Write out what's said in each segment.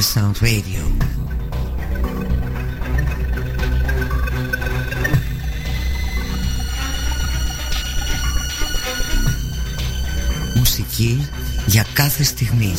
Sound Radio. Μουσική για κάθε στιγμή.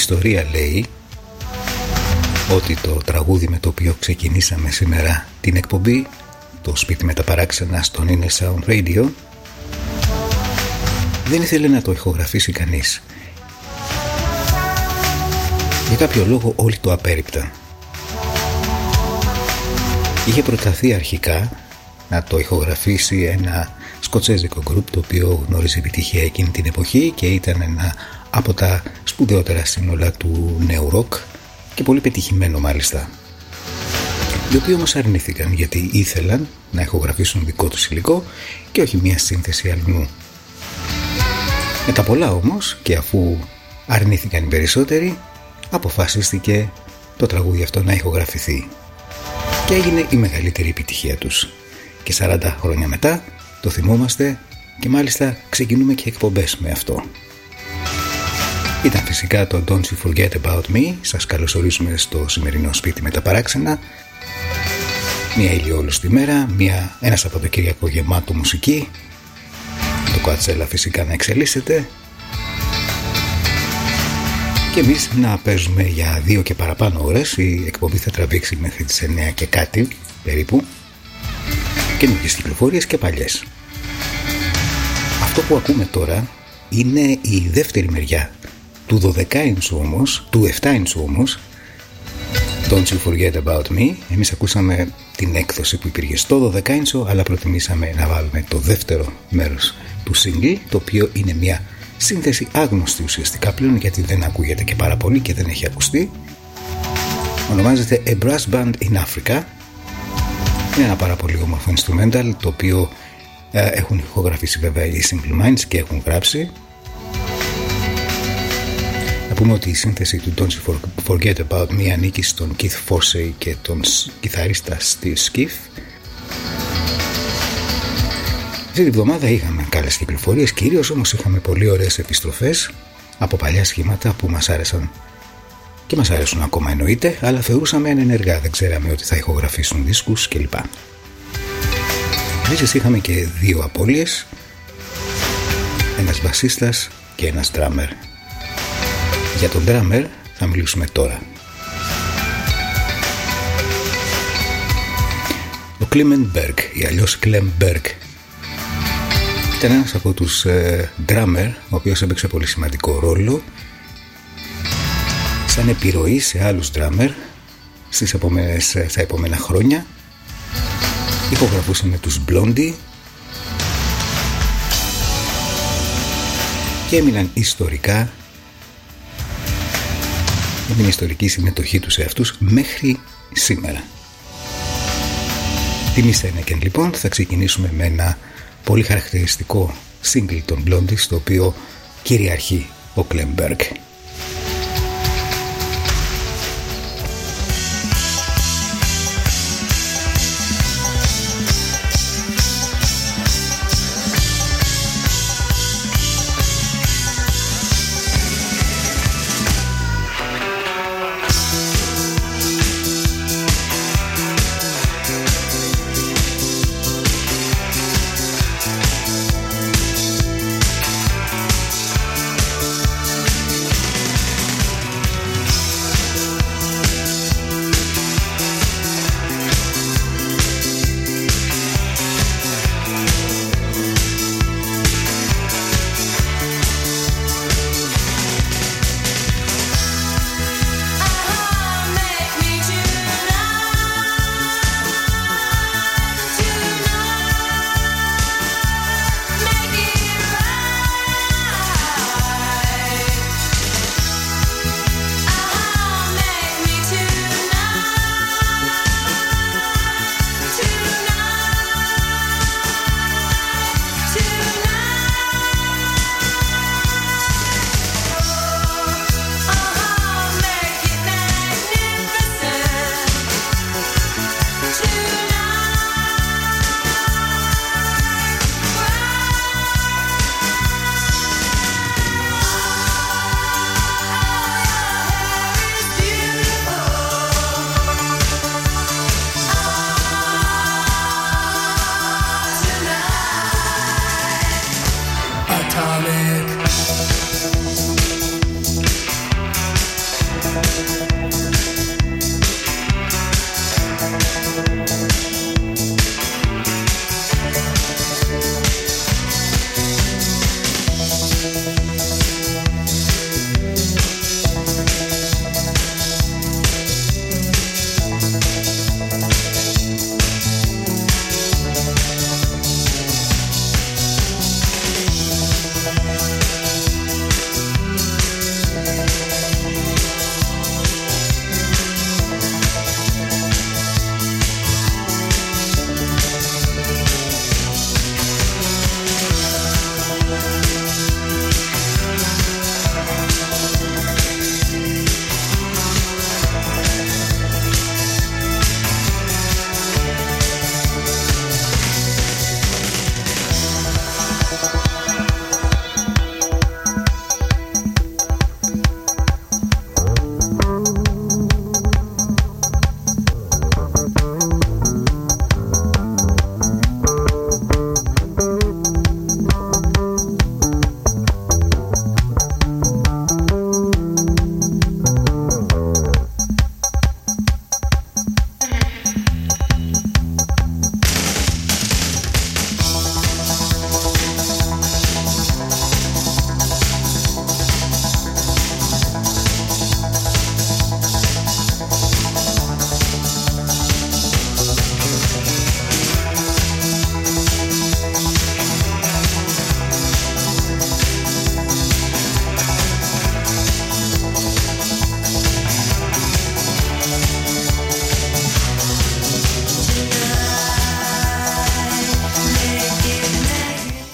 Ιστορία λέει ότι το τραγούδι με το οποίο ξεκινήσαμε σήμερα την εκπομπή το σπίτι με τα παράξενα στον Inner Sound Radio δεν ήθελε να το ηχογραφήσει κανείς. Για κάποιο λόγο όλοι το απέρριπταν είχε προταθεί αρχικά να το ηχογραφήσει ένα σκοτσέζικο γκρουπ το οποίο γνώριζε επιτυχία εκείνη την εποχή και ήταν ένα από τα σπουδαιότερα σύνολα του νέου ροκ και πολύ πετυχημένο μάλιστα οι οποίοι όμως αρνήθηκαν γιατί ήθελαν να ηχογραφήσουν δικό τους υλικό και όχι μια σύνθεση αλλού. Με τα πολλά όμως και αφού αρνήθηκαν οι περισσότεροι αποφασίστηκε το τραγούδι αυτό να ηχογραφηθεί και έγινε η μεγαλύτερη επιτυχία τους και 40 χρόνια μετά το θυμόμαστε και μάλιστα ξεκινούμε και εκπομπές με αυτό. Ήταν φυσικά το Don't You Forget About Me. Σας καλωσορίζουμε στο σημερινό σπίτι με τα παράξενα. Μια ηλιόλουστη μέρα, μια, ένας Σαββατοκύριακο γεμάτο μουσική. Το Κουατσέλα φυσικά να εξελίσσεται. Και εμείς να παίζουμε για δύο και παραπάνω ώρες. Η εκπομπή θα τραβήξει μέχρι τις 9 και κάτι περίπου. Καινούργιες κυκλοφορίες και παλιές. Αυτό που ακούμε τώρα είναι η δεύτερη μεριά του 12 inch όμως, του 7 inch όμως Don't you forget about me. Εμείς ακούσαμε την έκδοση που υπήρχε στο 12 inch αλλά προτιμήσαμε να βάλουμε το δεύτερο μέρος του single το οποίο είναι μια σύνθεση άγνωστη ουσιαστικά πλέον γιατί δεν ακούγεται και πάρα πολύ και δεν έχει ακουστεί. Ονομάζεται A Brass Band in Africa. Είναι ένα πάρα πολύ όμορφο instrumental το οποίο ε, έχουν ηχογραφήσει βέβαια οι Simple Minds και έχουν γράψει. να πούμε ότι η σύνθεση του Don't You Forget About Me ανήκει στον Keith Forsey και τον κιθαρίστα Steve Skiff αυτή τη βδομάδα είχαμε καλές κυκλοφορίες κυρίως όμως είχαμε πολύ ωραίες επιστροφές από παλιά σχήματα που μας άρεσαν. Και μας αρέσουν ακόμα εννοείται αλλά θεωρούσαμε ενεργά δεν ξέραμε ότι θα ηχογραφήσουν δίσκους κλπ. Επίσης είχαμε και δύο απώλειες. Ένας μπασίστας και ένας drummer για τον drummer θα μιλήσουμε τώρα. Ο Clement Berg ή αλλιώς Clem Berg ήταν ένας από τους ε, drummer ο οποίος έπαιξε πολύ σημαντικό ρόλο. Σαν επιρροή σε άλλους drummer στις επόμενες, στα επόμενα χρόνια. Ηχογραφούσε με τους Blondie και έμειναν ιστορικά με την ιστορική συμμετοχή τους σε αυτούς μέχρι σήμερα. Τιμή Σένεκεν λοιπόν θα ξεκινήσουμε με ένα πολύ χαρακτηριστικό single των Blondie στο οποίο κυριαρχεί ο Κλεμπέργκ.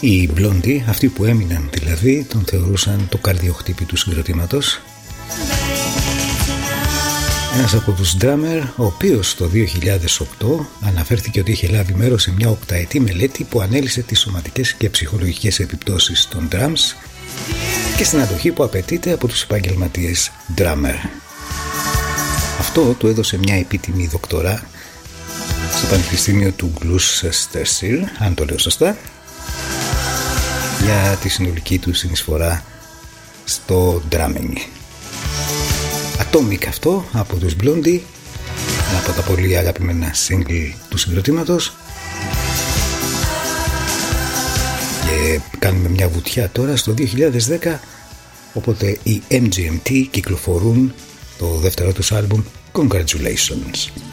Οι Blondie, αυτοί που έμειναν δηλαδή, τον θεωρούσαν το καρδιοχτύπη του συγκροτήματος. Ένας από τους drummer, ο οποίος το 2008 αναφέρθηκε ότι είχε λάβει μέρος σε μια οκταετή μελέτη που ανέλησε τις σωματικές και ψυχολογικές επιπτώσεις των drums και στην αντοχή που απαιτείται από τους επαγγελματίες drummer. Αυτό του έδωσε μια επίτιμη δοκτορά στο Πανεπιστήμιο του Gloucestershire, αν το λέω σωστά, για τη συνολική του συνεισφορά στο drumming. Atomic αυτό από τους Blondie από τα πολύ αγαπημένα single του συγκροτήματος και κάνουμε μια βουτιά τώρα στο 2010 οπότε οι MGMT κυκλοφορούν το δεύτερο τους άλμπουμ Congratulations.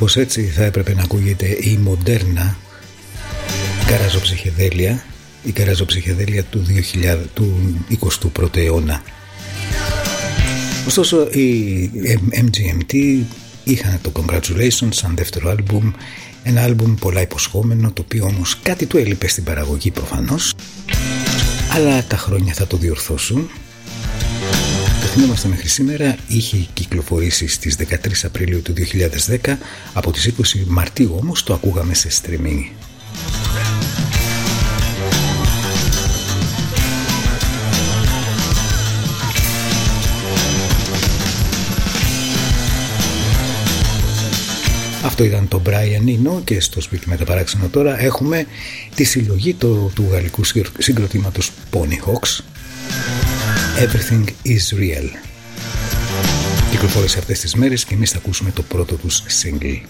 Κάπως έτσι θα έπρεπε να ακούγεται η μοντέρνα καραζοψυχεδέλεια η καραζοψυχεδέλεια του, 2000, του 21ου αιώνα. Ωστόσο οι MGMT είχαν το Congratulations σαν δεύτερο άλμπουμ ένα άλμπουμ πολλά υποσχόμενο το οποίο όμως κάτι του έλειπε στην παραγωγή προφανώς αλλά τα χρόνια θα το διορθώσουν το θυμόμαστε μέχρι σήμερα είχε κυκλοφορήσει στις 13 Απριλίου του 2010 από τις 20 Μαρτίου όμως το ακούγαμε σε streaming. Αυτό ήταν το Brian Eno και στο σπίτι με τα παράξενο τώρα έχουμε τη συλλογή του, του γαλλικού συγκροτήματος Pony Hawks Everything is Real. Κυκλοφόρησε αυτές τις μέρες και εμείς θα ακούσουμε το πρώτο τους single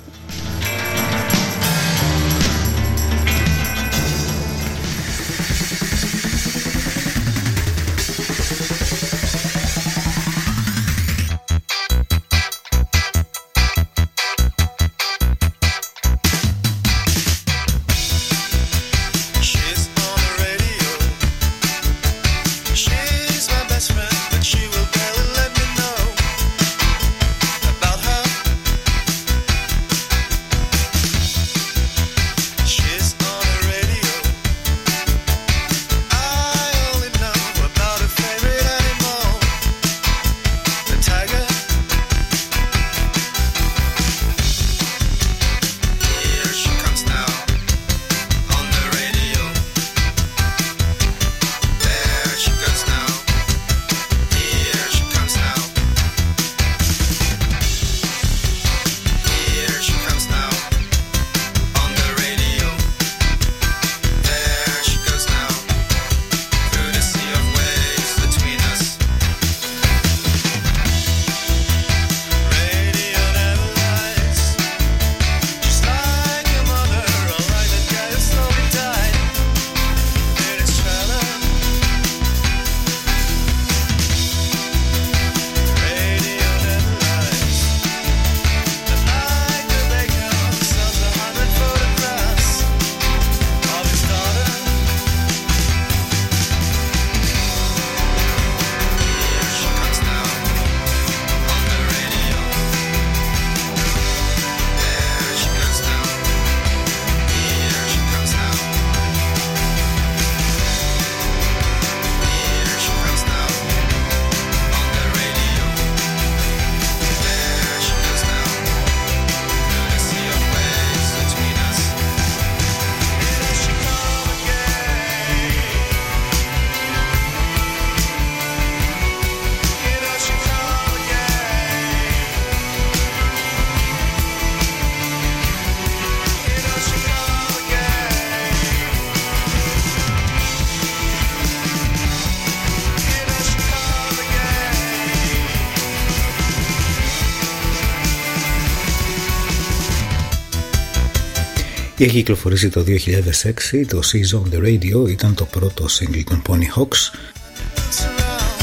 Είχε κυκλοφορήσει το 2006, το Seas on the Radio ήταν το πρώτο single των Pony Hawks.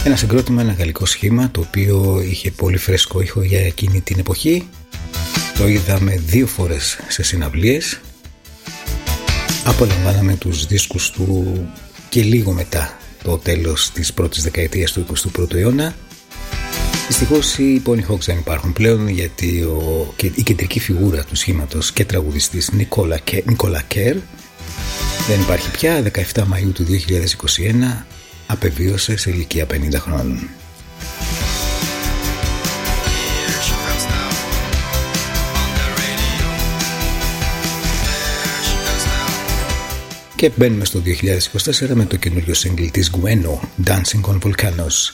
Ένα συγκρότημα, ένα γαλλικό σχήμα, το οποίο είχε πολύ φρέσκο ήχο για εκείνη την εποχή. Το είδαμε δύο φορές σε συναυλίες. Απολαμβάναμε τους δίσκους του και λίγο μετά το τέλος της πρώτης δεκαετίας του 21ου αιώνα. Δυστυχώς οι Pony Hawks δεν υπάρχουν πλέον γιατί ο, και η κεντρική φιγούρα του σχήματος και τραγουδιστής Νικόλα, Νικόλα Κέρ δεν υπάρχει πια 17 Μαΐου του 2021 απεβίωσε σε ηλικία 50 χρόνων. Και μπαίνουμε στο 2024 με το καινούριο single της Gueno, Dancing on Volcanoes.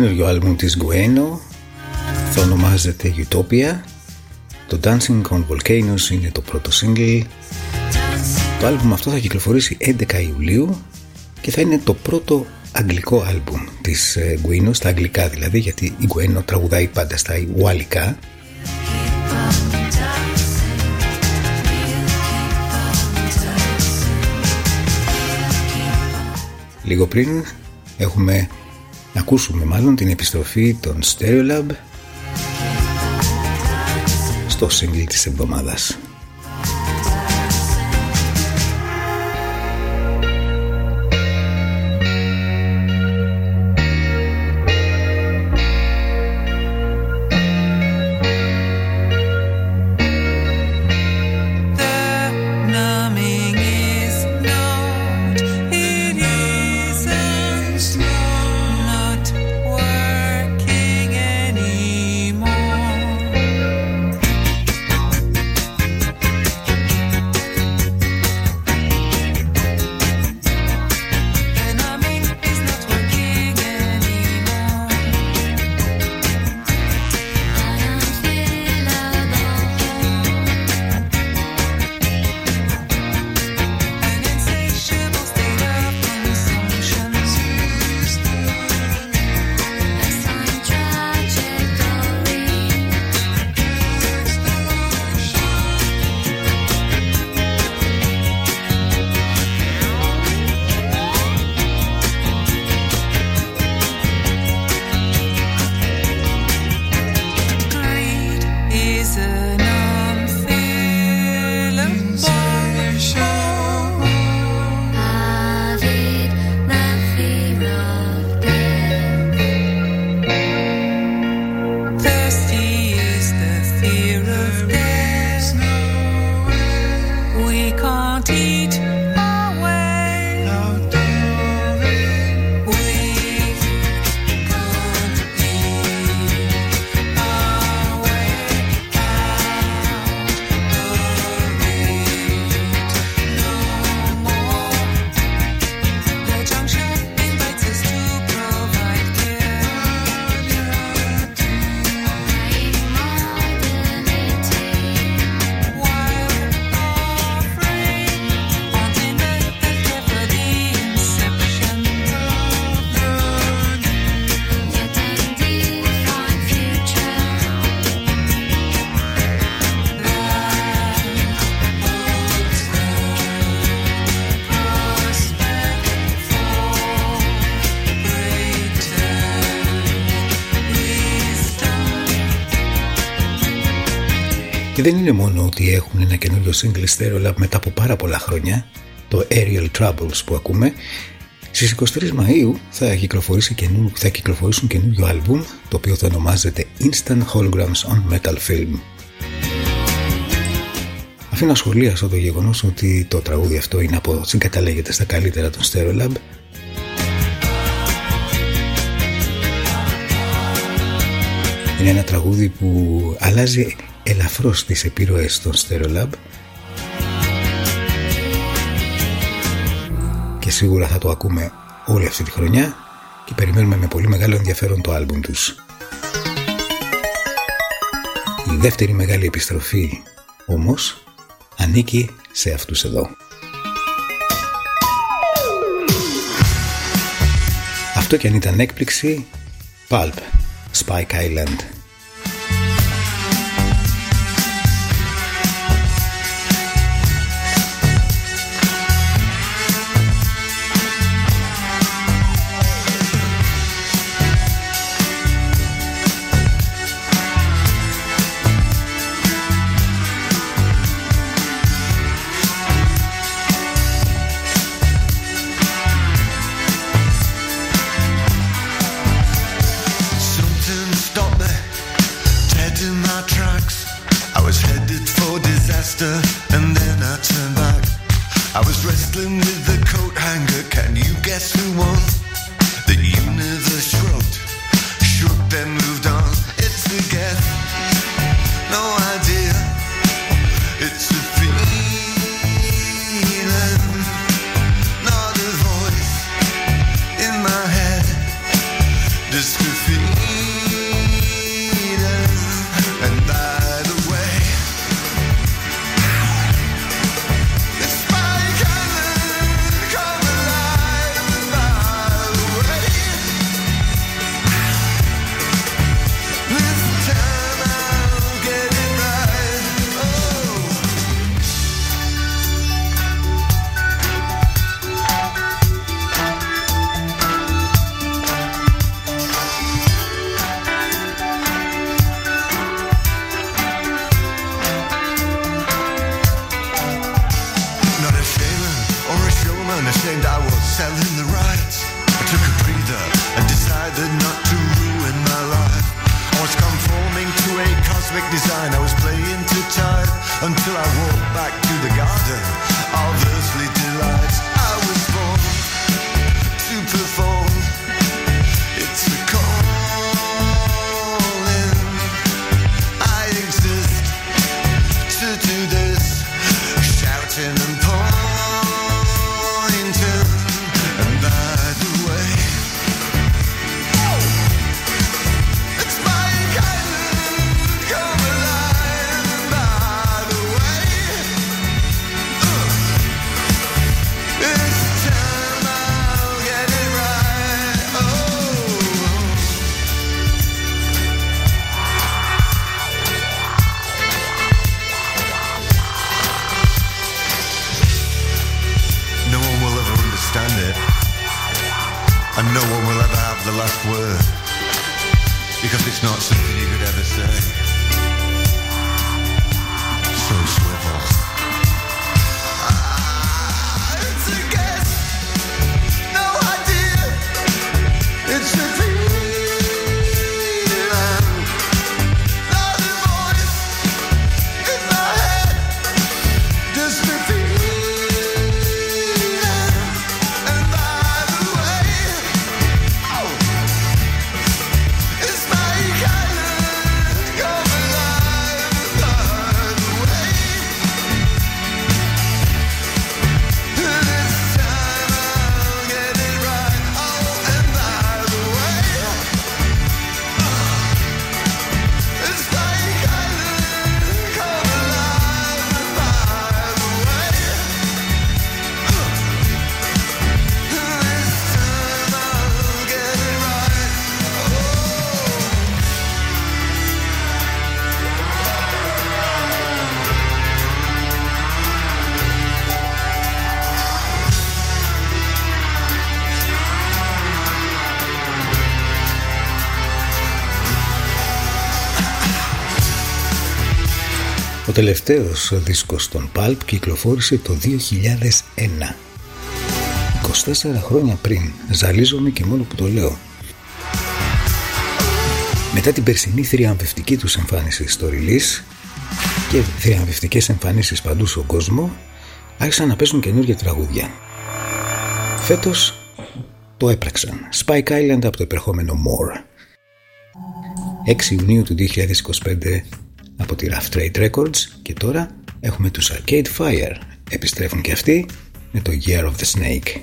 Καινούριο άλμπουμ της Gueno θα ονομάζεται Utopia. Το Dancing on Volcanoes είναι το πρώτο single. Το άλμπουμ αυτό θα κυκλοφορήσει 11 Ιουλίου και θα είναι το πρώτο αγγλικό άλμπουμ της Gueno, στα αγγλικά δηλαδή, γιατί η Gueno τραγουδάει πάντα στα ουαλικά. Λίγο πριν έχουμε να ακούσουμε μάλλον την επιστροφή των Stereolab στο single της εβδομάδας. Είναι μόνο ότι έχουν ένα καινούριο single Stereolab μετά από πάρα πολλά χρόνια, το Aerial Troubles που ακούμε. Στις 23 Μαΐου θα, κυκλοφορήσει καινού, θα κυκλοφορήσουν καινούριο άλμπουμ, το οποίο θα ονομάζεται Instant Holograms on Metal Film. Αφήνω σχολίασω το γεγονός ότι το τραγούδι αυτό είναι από συγκαταλέγεται στα καλύτερα των Stereolab Είναι ένα τραγούδι που αλλάζει ελαφρώς τις επιρροές των Stereolab και σίγουρα θα το ακούμε όλη αυτή τη χρονιά και περιμένουμε με πολύ μεγάλο ενδιαφέρον το άλμπουμ τους. Η δεύτερη μεγάλη επιστροφή όμως ανήκει σε αυτούς εδώ. Αυτό και αν ήταν έκπληξη, Pulp, Spike Island. τελευταίος δίσκος των Pulp κυκλοφόρησε το 2001. 24 χρόνια πριν, ζαλίζομαι και μόνο που το λέω. Μετά την περσινή θριαμβευτική τους εμφάνισης στο release και θριαμβευτικές εμφανίσεις παντού στον κόσμο, άρχισαν να παίζουν καινούργια τραγούδια. Φέτος το έπραξαν. Spike Island από το επερχόμενο More. 6 Ιουνίου του 2025 από τη Rough Trade Records και τώρα έχουμε τους Arcade Fire. Επιστρέφουν και αυτοί με το Year of the Snake.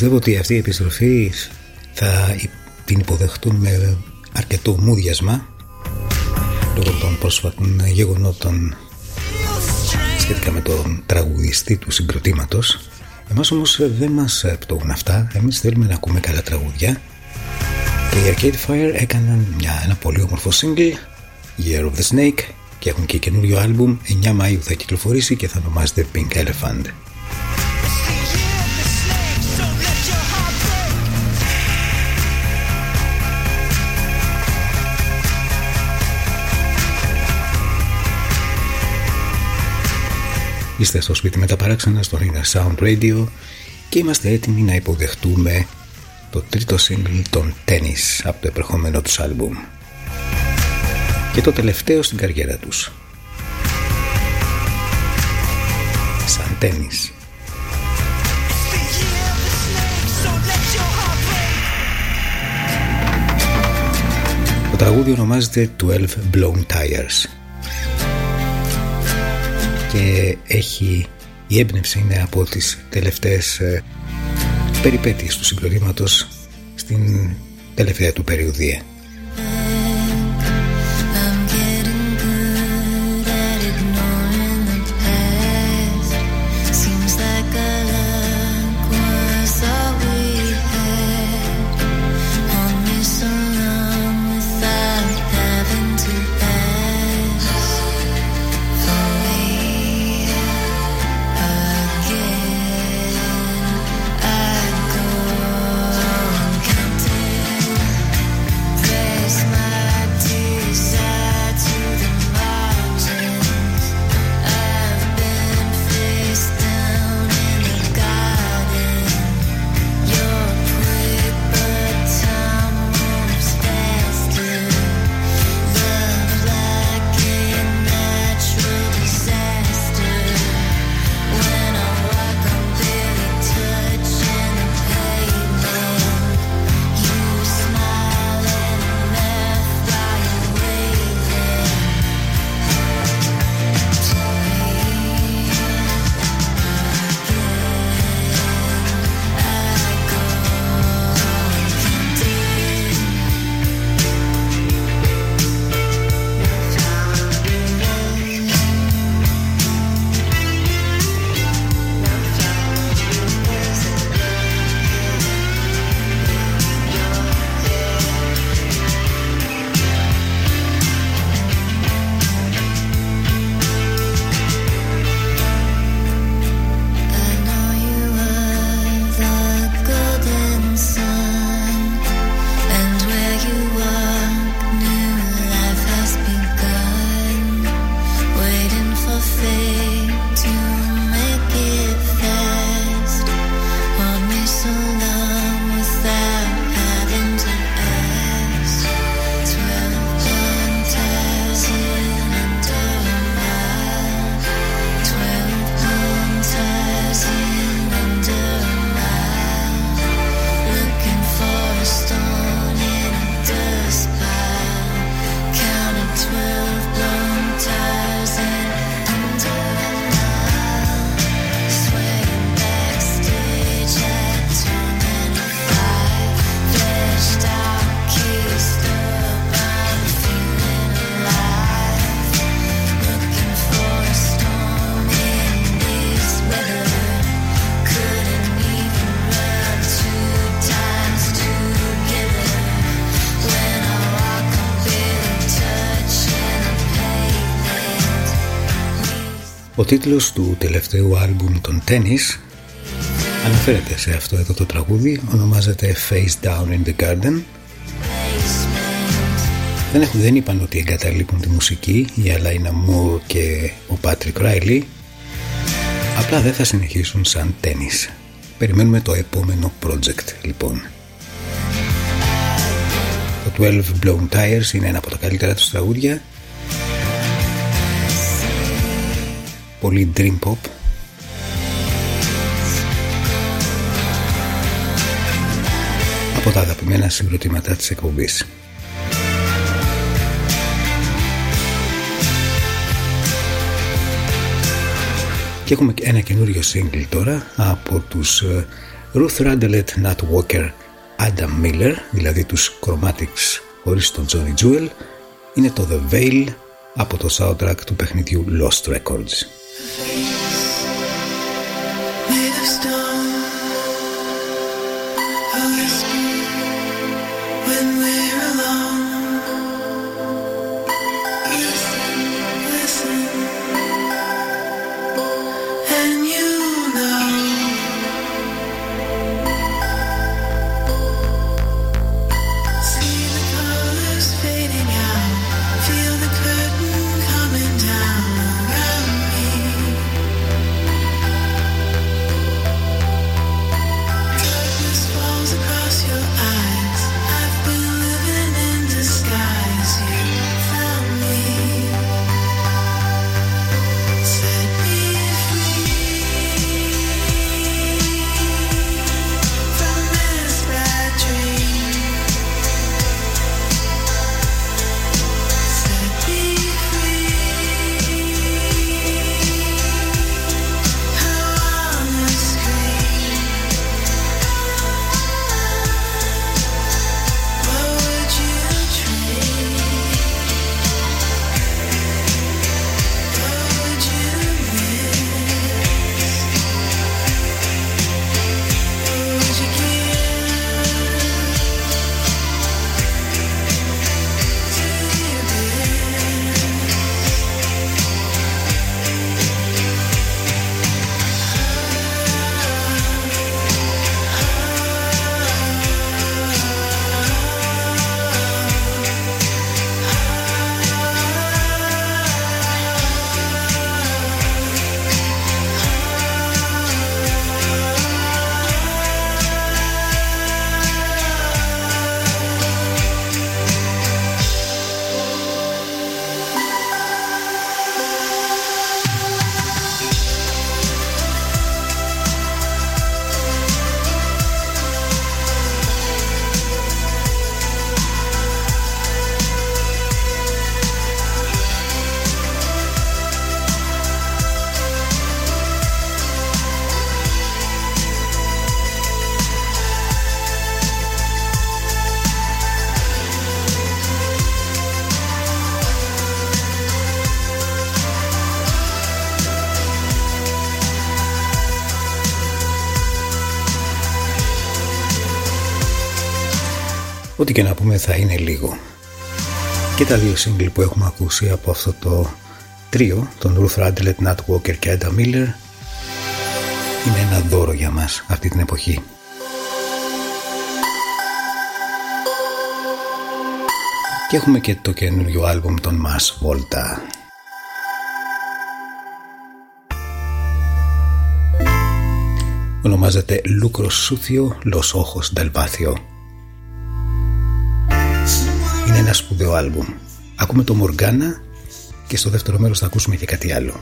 Πιστεύω ότι αυτή η επιστροφή θα την υποδεχτούν με αρκετό μούδιασμα λόγω των πρόσφατων γεγονότων σχετικά με τον τραγουδιστή του συγκροτήματος. Εμάς όμως δεν μας πτωούν αυτά. Εμείς θέλουμε να ακούμε καλά τραγούδια. Και οι Arcade Fire έκαναν μια, ένα πολύ όμορφο single Year of the Snake και έχουν και καινούριο άλμπουμ. 9 Μαΐου θα κυκλοφορήσει και θα ονομάζεται Pink Elephant Είστε στο σπίτι με τα παράξενα στο Inner Sound Radio και είμαστε έτοιμοι να υποδεχτούμε το τρίτο single των Tennis από το επερχόμενο τους άλμπουμ και το τελευταίο στην καριέρα τους. Σαν Tennis. Το τραγούδι ονομάζεται 12 Blown Tires και έχει η έμπνευση είναι από τις τελευταίες ε, περιπέτειες του συγκροτήματος στην τελευταία του περιοδία. Τίτλος του τελευταίου άλμπουμ των Tennis αναφέρεται σε αυτό εδώ το τραγούδι ονομάζεται Face Down in the Garden. Δεν, έχουν, δεν είπαν ότι εγκαταλείπουν τη μουσική η Αλάινα Μουρ και ο Πάτρικ Ράιλι. Απλά δεν θα συνεχίσουν σαν Tennis περιμένουμε το επόμενο project λοιπόν. Το 12 Blown Tires είναι ένα από τα καλύτερα τους τραγούδια πολύ dream pop από τα αγαπημένα συγκροτήματα της εκπομπής. Και έχουμε ένα καινούριο single τώρα από τους ε, Ruth Randelet, Nat Walker, Adam Miller, δηλαδή τους Chromatics χωρίς τον Johnny Jewel, είναι το The Veil από το soundtrack του παιχνιδιού Lost Records. Ό,τι και να πούμε θα είναι λίγο. Και τα δύο σύγκλι που έχουμε ακούσει από αυτό το τρίο, τον Ruth Radlett, Nat Walker και Ada Miller, είναι ένα δώρο για μας αυτή την εποχή. Και έχουμε και το καινούριο άλμπουμ των Mass Volta. Ονομάζεται Lucro Sucio Los Ojos del ένα σπουδαίο άλμπουμ. Ακούμε το Μοργάνα και στο δεύτερο μέρος θα ακούσουμε και κάτι άλλο.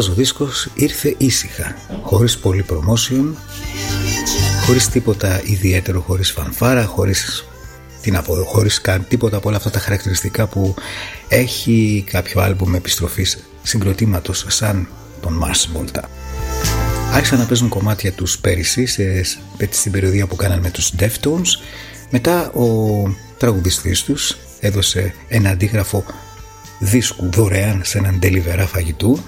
Αυτός ο δίσκος ήρθε ήσυχα, χωρίς πολύ promotion, χωρίς τίποτα ιδιαίτερο, χωρίς φανφάρα, χωρίς, τι να πω, χωρίς καν τίποτα από όλα αυτά τα χαρακτηριστικά που έχει κάποιο άλμπουμ επιστροφής συγκροτήματος σαν τον Mars Volta. Άρχισαν να παίζουν κομμάτια τους πέρυσι σε, στην περιοδία που κάναν με τους Deftones μετά ο τραγουδιστής τους έδωσε ένα αντίγραφο δίσκου δωρεάν σε έναν τελιβερά φαγητού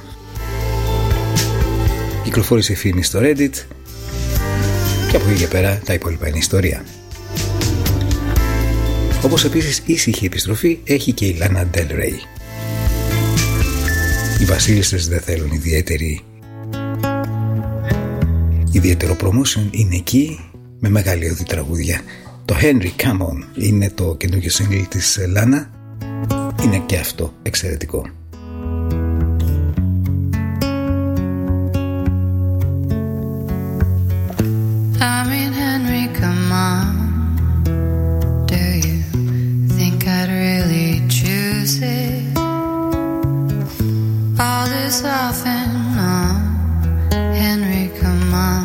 κυκλοφόρησε η φήμη στο Reddit και από εκεί και πέρα τα υπόλοιπα είναι ιστορία. Όπως επίσης ήσυχη επιστροφή έχει και η Lana Del Rey. Οι βασίλισσες δεν θέλουν ιδιαίτερη ιδιαίτερο promotion είναι εκεί με μεγαλειώδη τραγούδια. Το Henry Come On είναι το καινούργιο single της Lana είναι και αυτό εξαιρετικό. I mean, Henry, come on. Do you think I'd really choose it? All this off and on. Henry, come on.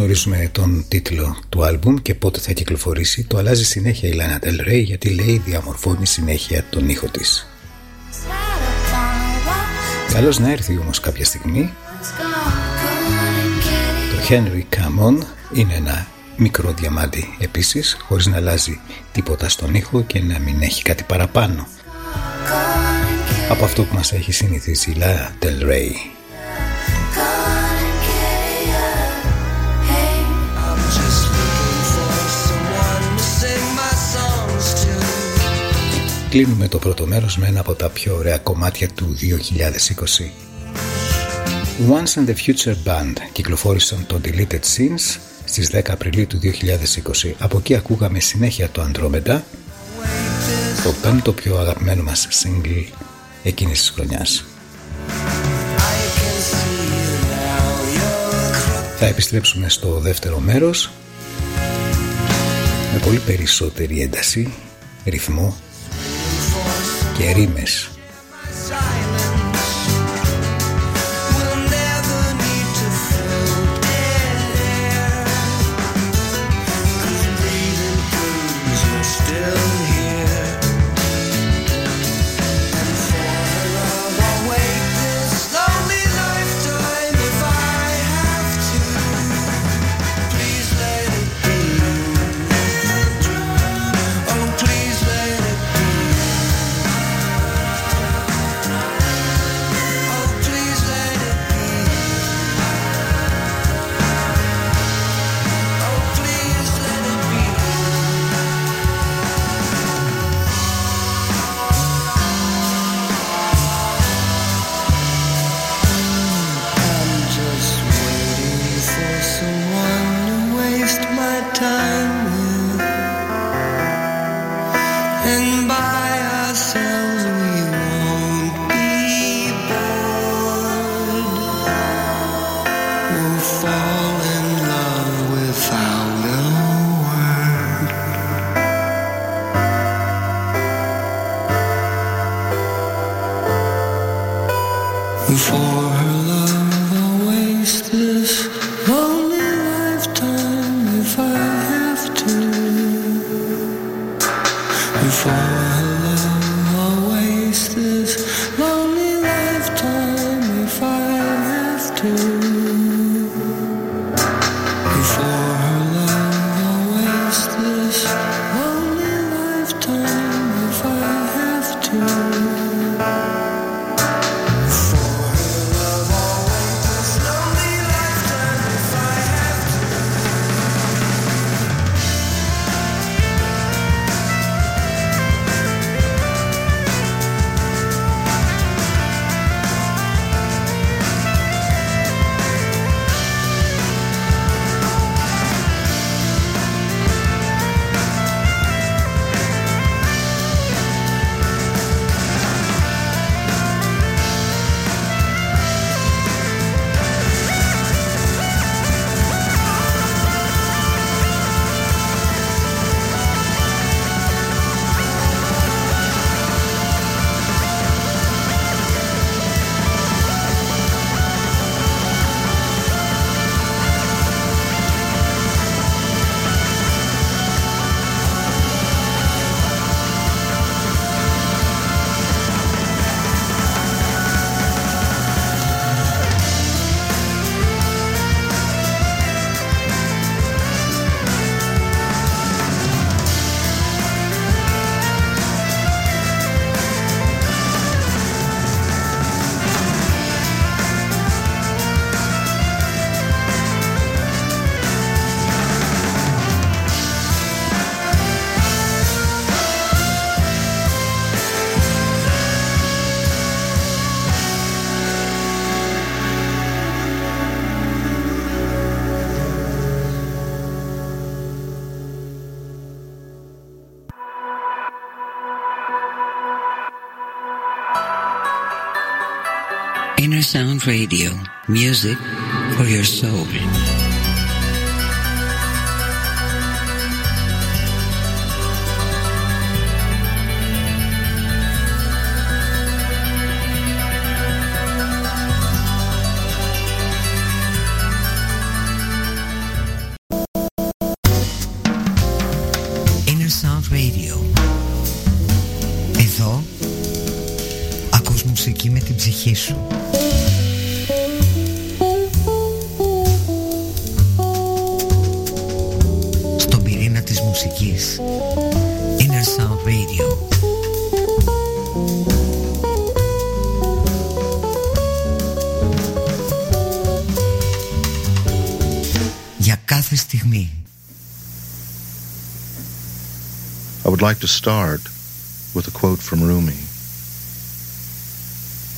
Γνωρίζουμε τον τίτλο του άλμπουμ και πότε θα κυκλοφορήσει. Το αλλάζει συνέχεια η Lana Del Rey γιατί λέει διαμορφώνει συνέχεια τον ήχο της. Καλώς να έρθει όμως κάποια στιγμή. Το Henry Camon είναι ένα μικρό διαμάντι επίσης, χωρίς να αλλάζει τίποτα στον ήχο και να μην έχει κάτι παραπάνω από αυτό που μας έχει συνηθίσει η La Del Rey. Κλείνουμε το πρώτο μέρος με ένα από τα πιο ωραία κομμάτια του 2020. Once and the Future Band κυκλοφόρησαν το Deleted Scenes στις 10 Απριλίου του 2020. Από εκεί ακούγαμε συνέχεια το Andromeda, το πέμπτο πιο αγαπημένο μας single εκείνης της χρονιάς. Θα επιστρέψουμε στο δεύτερο μέρος με πολύ περισσότερη ένταση, ρυθμό και ρήμες. before. Radio. Music for your soul. To start with a quote from Rumi.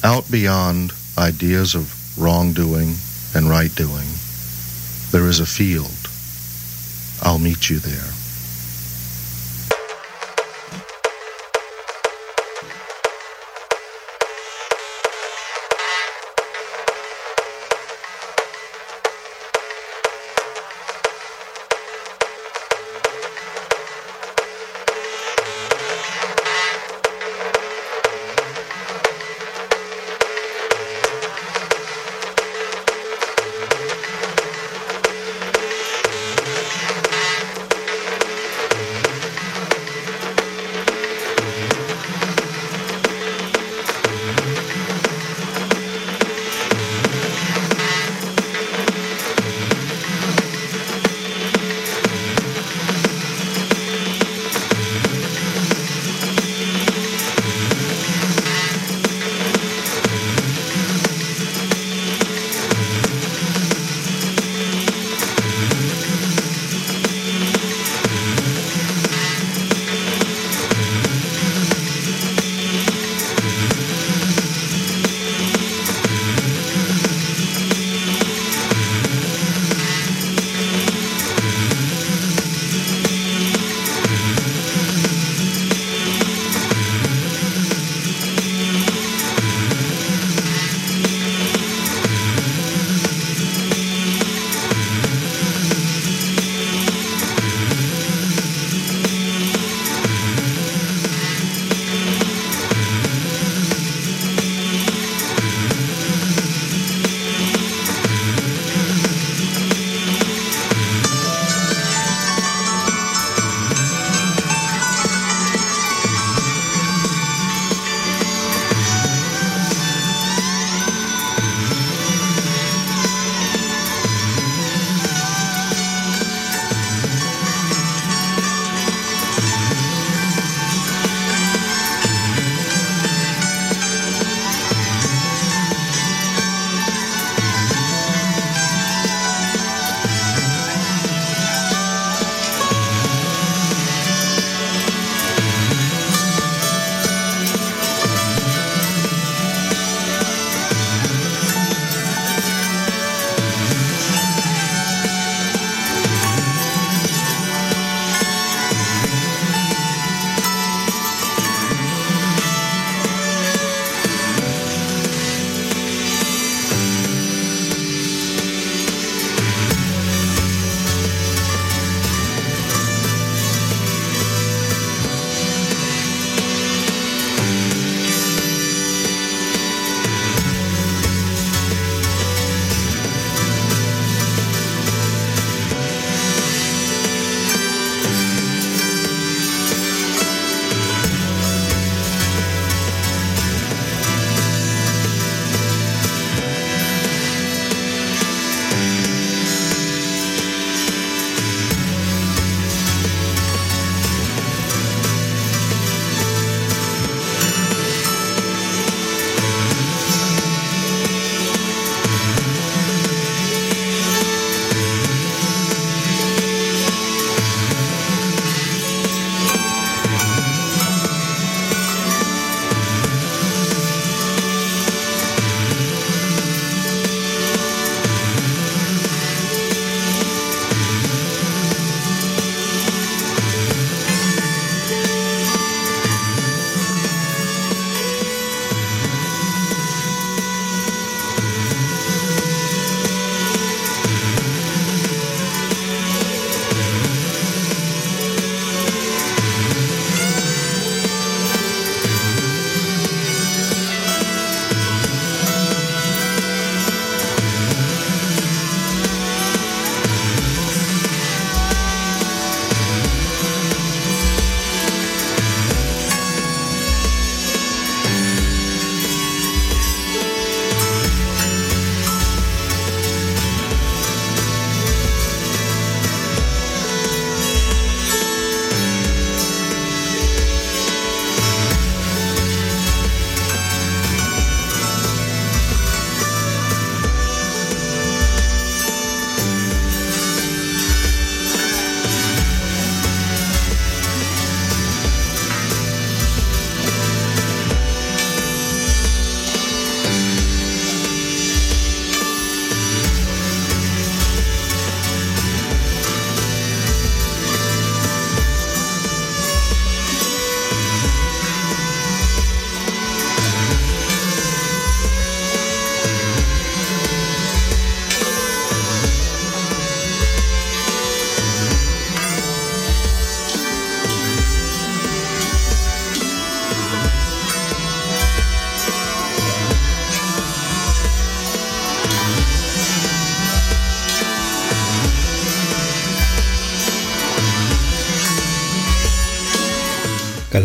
Out beyond ideas of wrongdoing and right doing, there is a field. I'll meet you there.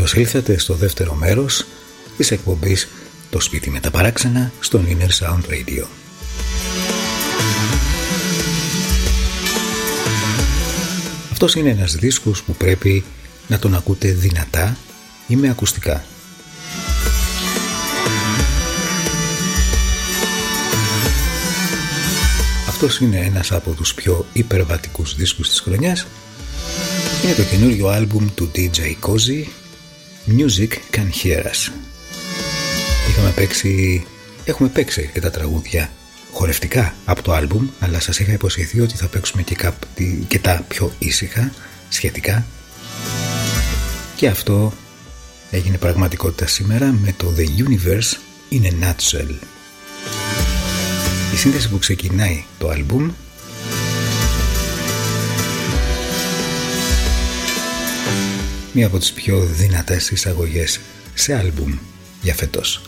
Καλώς ήλθατε στο δεύτερο μέρος της εκπομπής «Το σπίτι με τα παράξενα» στον Inner Sound Radio. Αυτός είναι ένας δίσκος που πρέπει να τον ακούτε δυνατά ή με ακουστικά. Αυτός είναι ένας από τους πιο υπερβατικούς δίσκους της χρονιάς. Είναι το καινούριο άλμπουμ του DJ Cozy Music Can Hear Us. Είχαμε παίξει, έχουμε παίξει και τα τραγούδια χορευτικά από το άλμπουμ, αλλά σας είχα υποσχεθεί ότι θα παίξουμε και, και τα πιο ήσυχα σχετικά. Και αυτό έγινε πραγματικότητα σήμερα με το The Universe in a Nutshell. Η σύνδεση που ξεκινάει το άλμπουμ μία από τις πιο δυνατές εισαγωγές σε άλμπουμ για φέτος.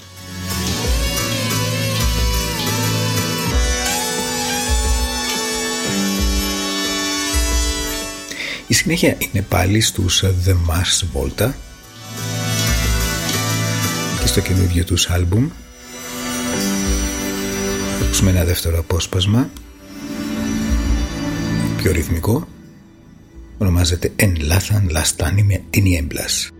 Η συνέχεια είναι πάλι στους The Mars Volta και στο καινούργιο τους άλμπουμ ακούσουμε ένα δεύτερο απόσπασμα πιο ρυθμικό ονομάζεται «Εν λάθαν λαστάνι με την Ιέμπλας».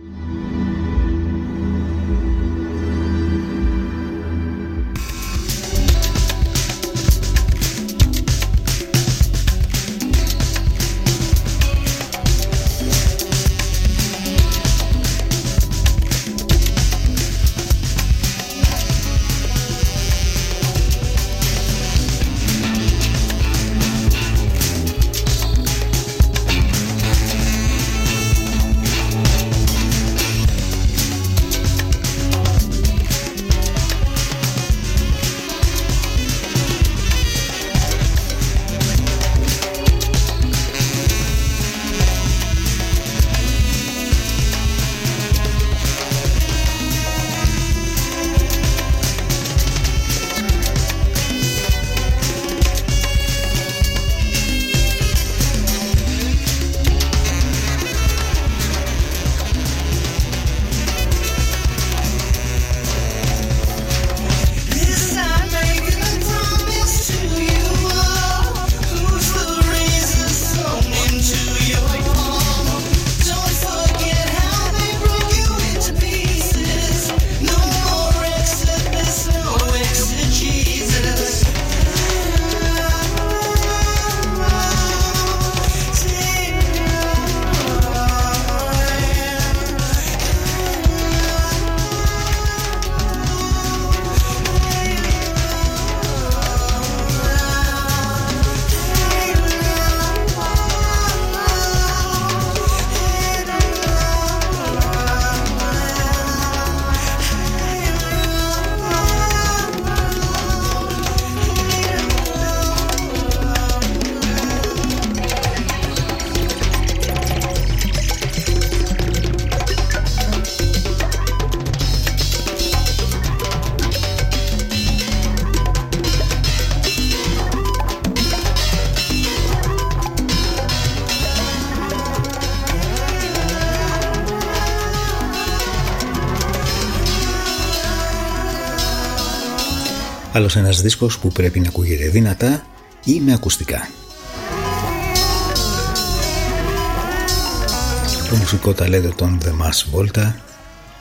Άλλος ένας δίσκος που πρέπει να ακούγεται δυνατά ή με ακουστικά. Το μουσικό ταλέντο των The Mass Volta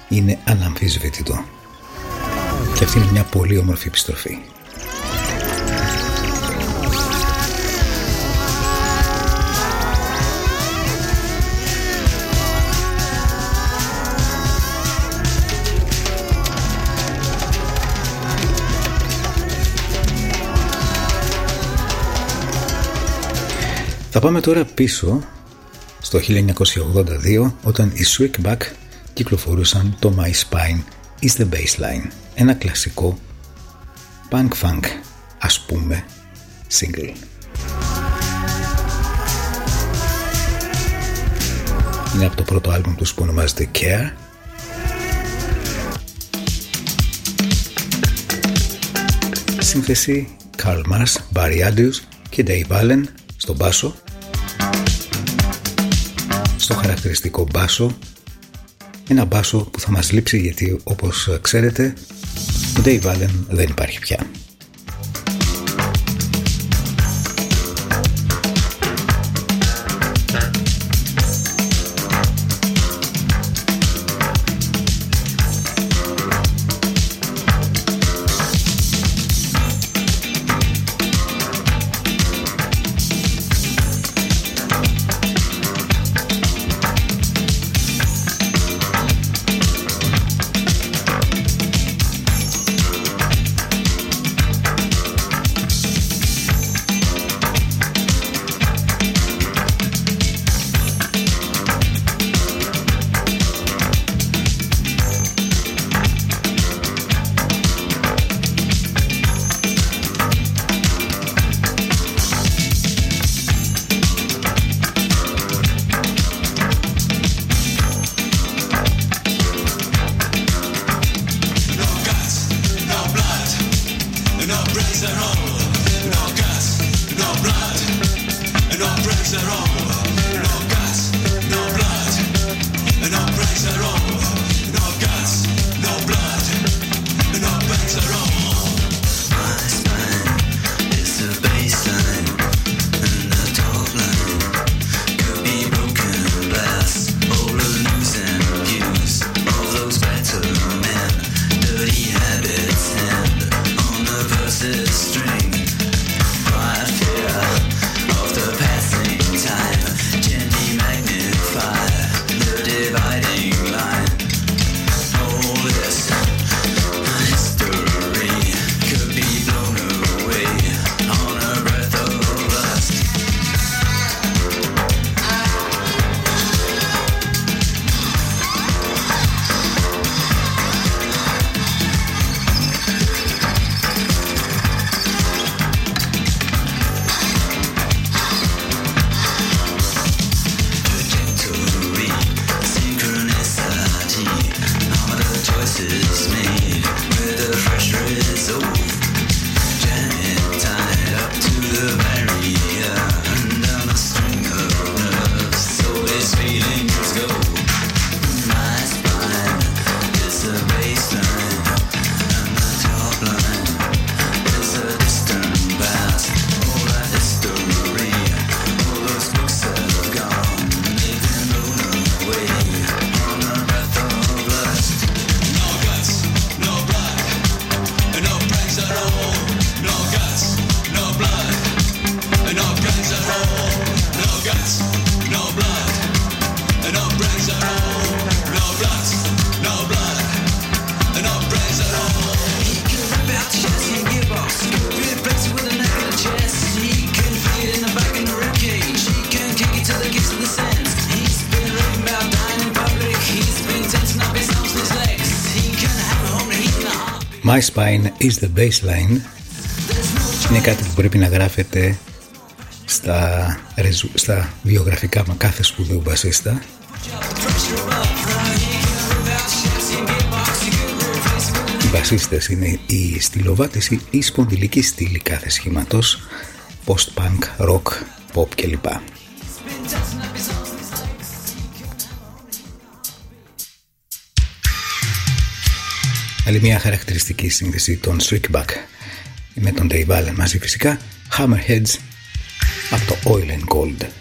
είναι αναμφισβητητό. Και αυτή είναι μια πολύ όμορφη επιστροφή. Θα πάμε τώρα πίσω στο 1982 όταν οι Swickback κυκλοφορούσαν το My Spine is the Baseline ένα κλασικό punk funk ας πούμε single. Είναι από το πρώτο άλμπουμ τους που ονομάζεται Care Σύνθεση Karl Mars, Barry Andrews και Dave Allen στο μπάσο στο χαρακτηριστικό μπάσο ένα μπάσο που θα μας λείψει γιατί όπως ξέρετε ο Dave Allen δεν υπάρχει πια. Spine is the baseline είναι κάτι που πρέπει να γράφεται στα, στα βιογραφικά με κάθε σπουδαίου μπασίστα Οι μπασίστες είναι οι στυλοβάτες ή η σπονδυλική στήλη κάθε σχήματος post-punk, rock, pop κλπ. Άλλη μια χαρακτηριστική σύνδεση των Swickback με τον Dave Allen μαζί φυσικά Hammerheads από το Oil and Gold.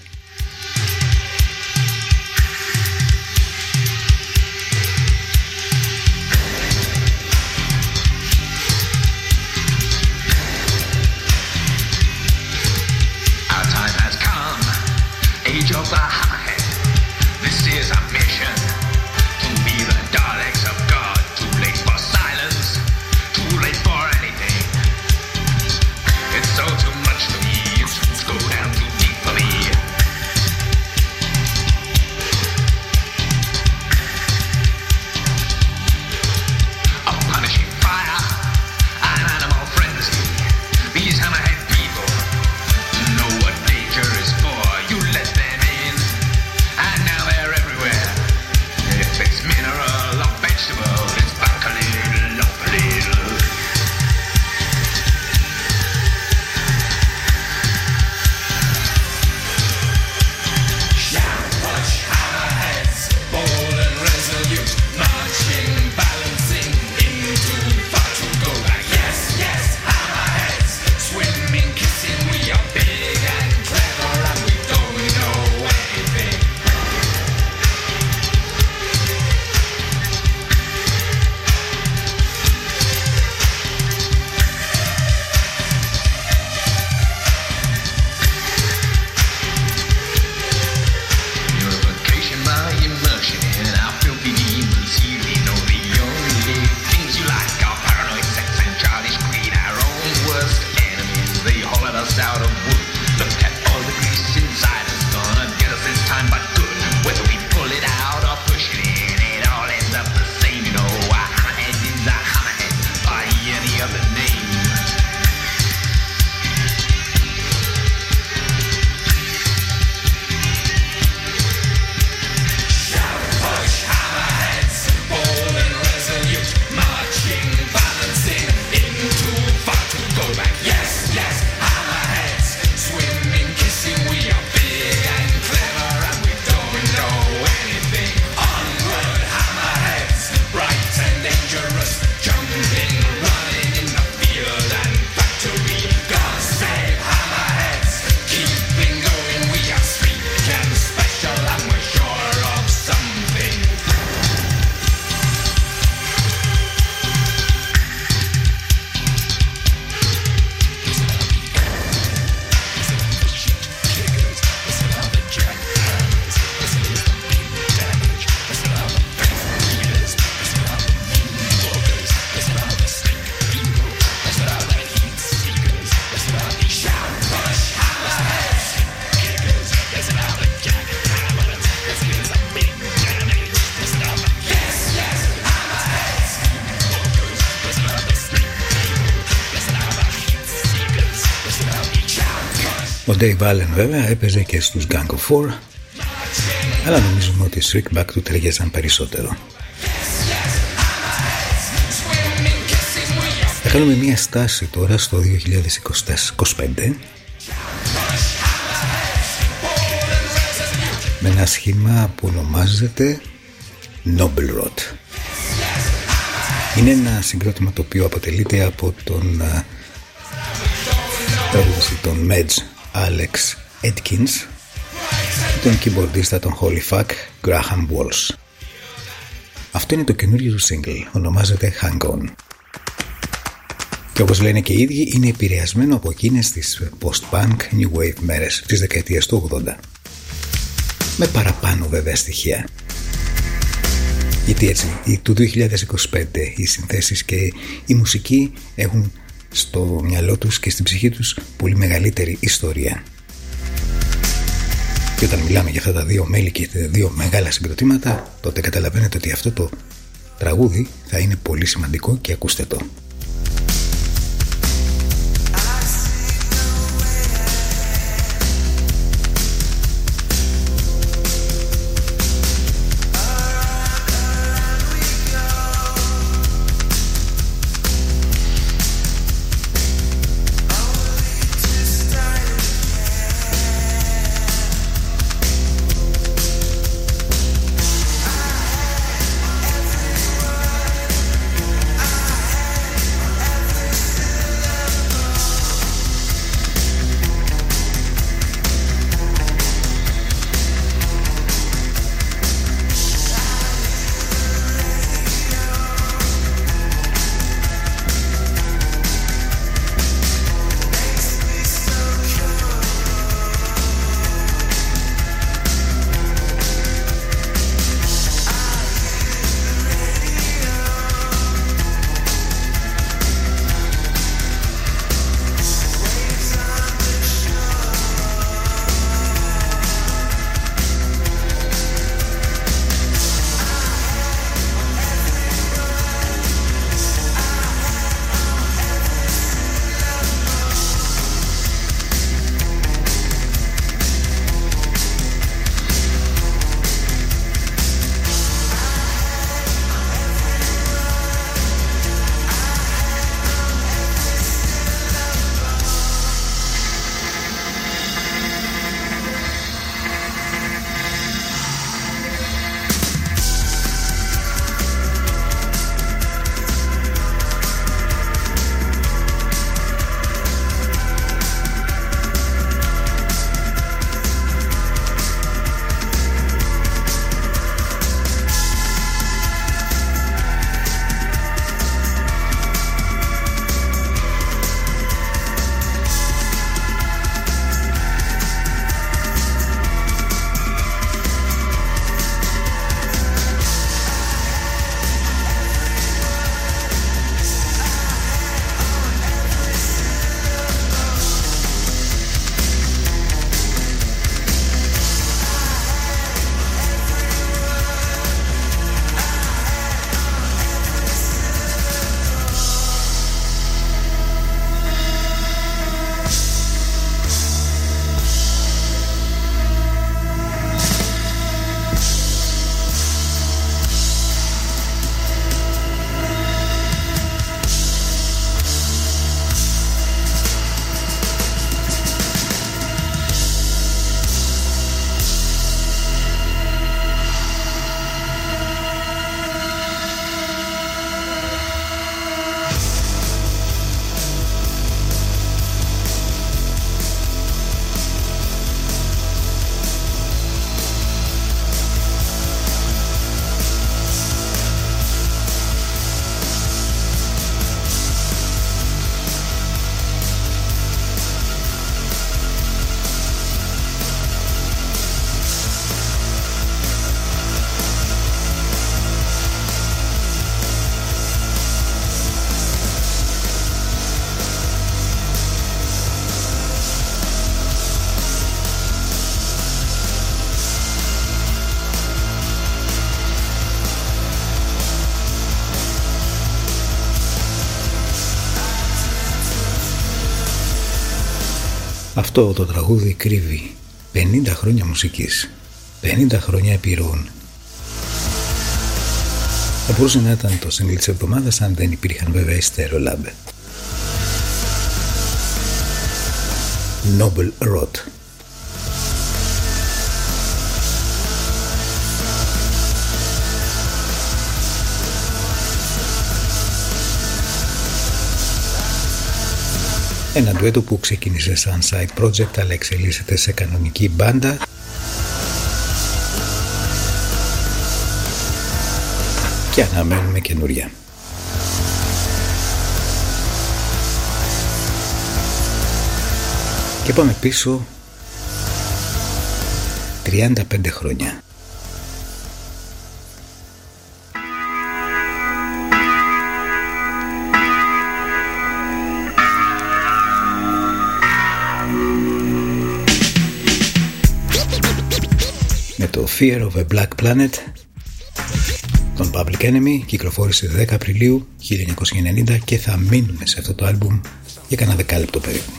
Dave Allen βέβαια έπαιζε και στους Gang of Four αλλά νομίζουμε ότι οι Shriekback του ταιριάζαν περισσότερο. Θα κάνουμε μια στάση τώρα στο 2025 με ένα σχήμα που ονομάζεται Noble Rod. Είναι ένα συγκρότημα το οποίο αποτελείται από τον τραγουδιστή τον Medj Alex Edkins και τον keyboardista τον Holy Fuck Graham Walsh. Αυτό είναι το καινούριο του single, ονομάζεται Hang On. Και όπως λένε και οι ίδιοι, είναι επηρεασμένο από εκείνες τις post-punk new wave μέρες της δεκαετίας του 80. Με παραπάνω βέβαια στοιχεία. Γιατί έτσι, του 2025 οι συνθέσεις και η μουσική έχουν στο μυαλό τους και στην ψυχή τους πολύ μεγαλύτερη ιστορία. Και όταν μιλάμε για αυτά τα δύο μέλη και τα δύο μεγάλα συγκροτήματα, τότε καταλαβαίνετε ότι αυτό το τραγούδι θα είναι πολύ σημαντικό και ακούστε το. Αυτό το τραγούδι κρύβει 50 χρόνια μουσικής, 50 χρόνια επιρροών. Θα μπορούσε να ήταν το σύγκλι της εβδομάδας αν δεν υπήρχαν βέβαια οι στερεολάμπε. Noble Rot Ένα ντουέτο που ξεκίνησε σαν side project αλλά εξελίσσεται σε κανονική μπάντα και αναμένουμε καινούρια. Και πάμε πίσω 35 χρόνια. Fear of a Black Planet Τον Public Enemy κυκλοφόρησε 10 Απριλίου 1990 και θα μείνουμε σε αυτό το άλμπουμ για κανένα δεκάλεπτο περίπου.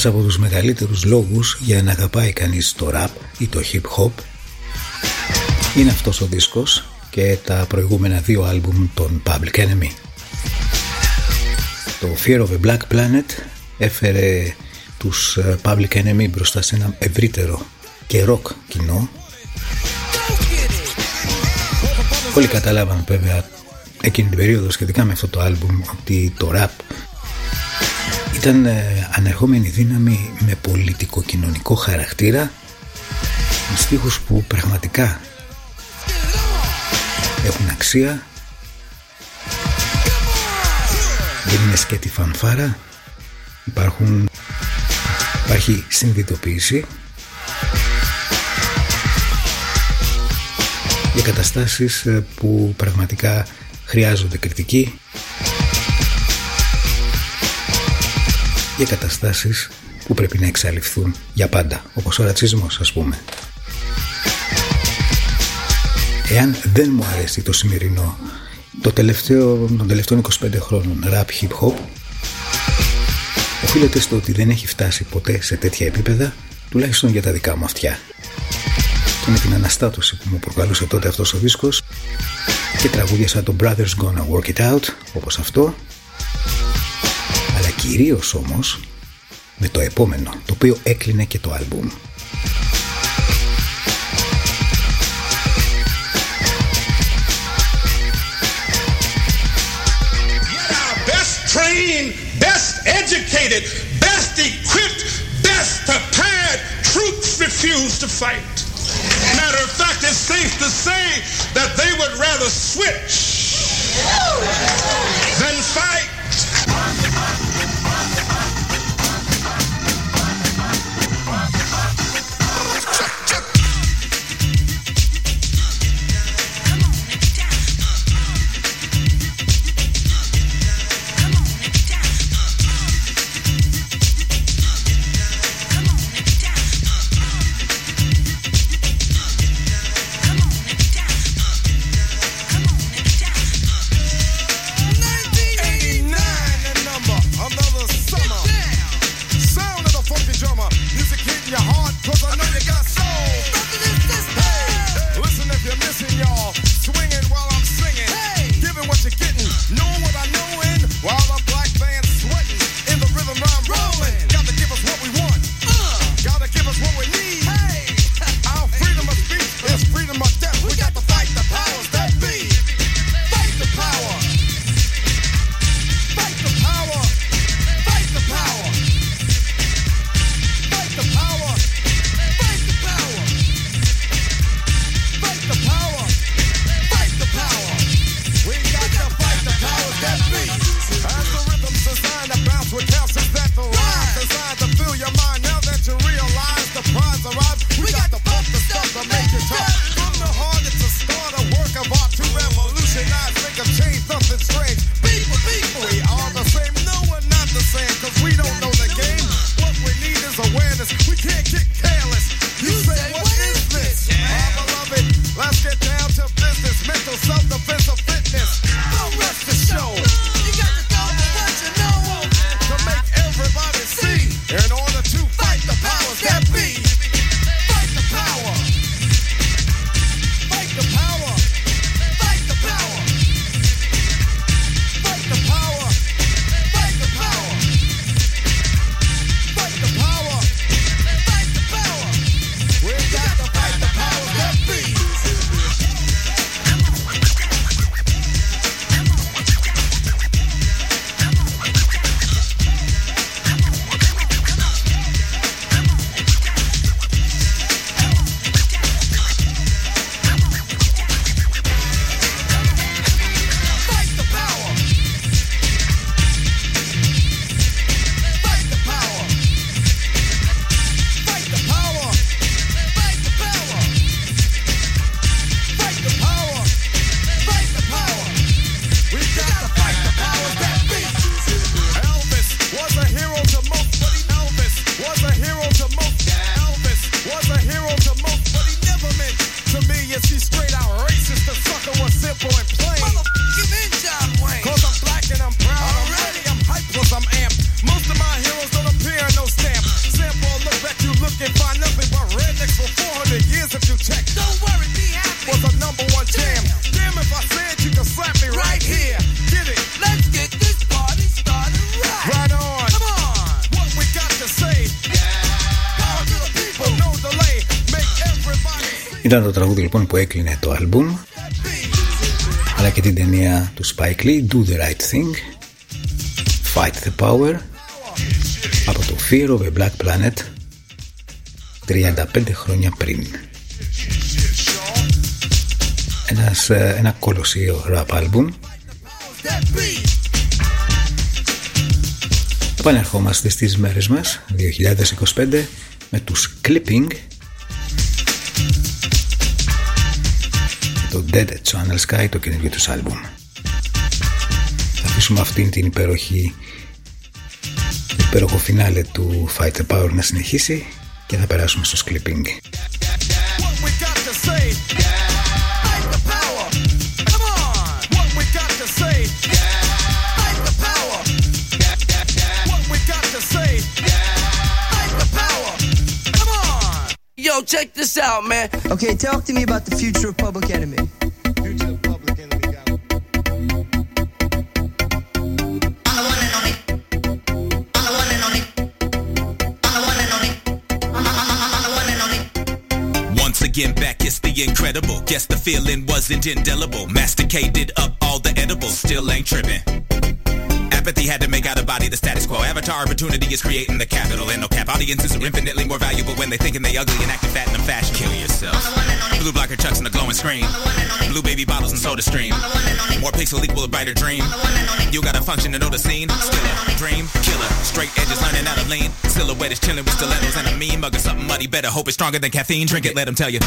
Ένας από τους μεγαλύτερους λόγους για να αγαπάει κανείς το rap ή το hip hop είναι αυτός ο δίσκος και τα προηγούμενα δύο άλμπουμ των Public Enemy. Το Fear of a Black Planet έφερε τους ε, Public Enemy μπροστά σε ένα ευρύτερο και rock κοινό. Όλοι καταλάβαν βέβαια εκείνη την περίοδο σχετικά με αυτό το άλμπουμ ότι το rap ήταν ε, ανερχόμενη δύναμη με πολιτικο-κοινωνικό χαρακτήρα με στίχους που πραγματικά έχουν αξία. Δεν είναι σκέτη φανφάρα. Υπάρχουν υπάρχει συνειδητοποίηση για καταστάσεις ε, που πραγματικά χρειάζονται κριτική για καταστάσεις που πρέπει να εξαλειφθούν για πάντα όπως ο ρατσισμός ας πούμε. Εάν δεν μου αρέσει το σημερινό το τελευταίο, των τελευταίων 25 χρόνων rap hip hop οφείλεται στο ότι δεν έχει φτάσει ποτέ σε τέτοια επίπεδα τουλάχιστον για τα δικά μου αυτιά. Και με την αναστάτωση που μου προκαλούσε τότε αυτός ο δίσκος και τραγούδια σαν το Brothers Gonna Work It Out όπως αυτό αλλά κυρίως όμως με το επόμενο το οποίο έκλεινε και το άλμπουμ best trained, best educated, best equipped, best prepared troops refuse to fight. Matter of fact, it's safe to say that they would rather switch than fight. Τραγούδι λοιπόν που έκλεινε το άλμπουμ αλλά και την ταινία του Spike Lee Do the Right Thing Fight the Power από το Fear of a Black Planet 35 χρόνια πριν. Ένας, ε, ένα κολοσσίο rap album Επανερχόμαστε στις μέρες μας 2025 με τους Clipping Dead Channel Sky το καινούργιο τους άλμπουμ θα αφήσουμε αυτήν την υπέροχη υπέροχο φινάλε του Fight the Power να συνεχίσει και θα περάσουμε στους Clipping Yo, check this out, man. Okay, talk to me about the future of Public Enemy. The incredible. Guess the feeling wasn't indelible. Masticated up all the edibles, still ain't tripping. Apathy had to make out a body the status quo. Avatar opportunity is creating the capital. And no cap audiences are infinitely more valuable when they thinking they ugly and acting fat in them fashion. Kill yourself. Blue blocker chucks and a glowing screen. Blue baby bottles and soda stream. More pixel equal a brighter dream. You gotta function to know the scene. Still a dream killer. Straight edges learning how to lean. Silhouette is chilling with stilettos and a mean mug of something muddy. Better hope it's stronger than caffeine. Drink it, let them tell you.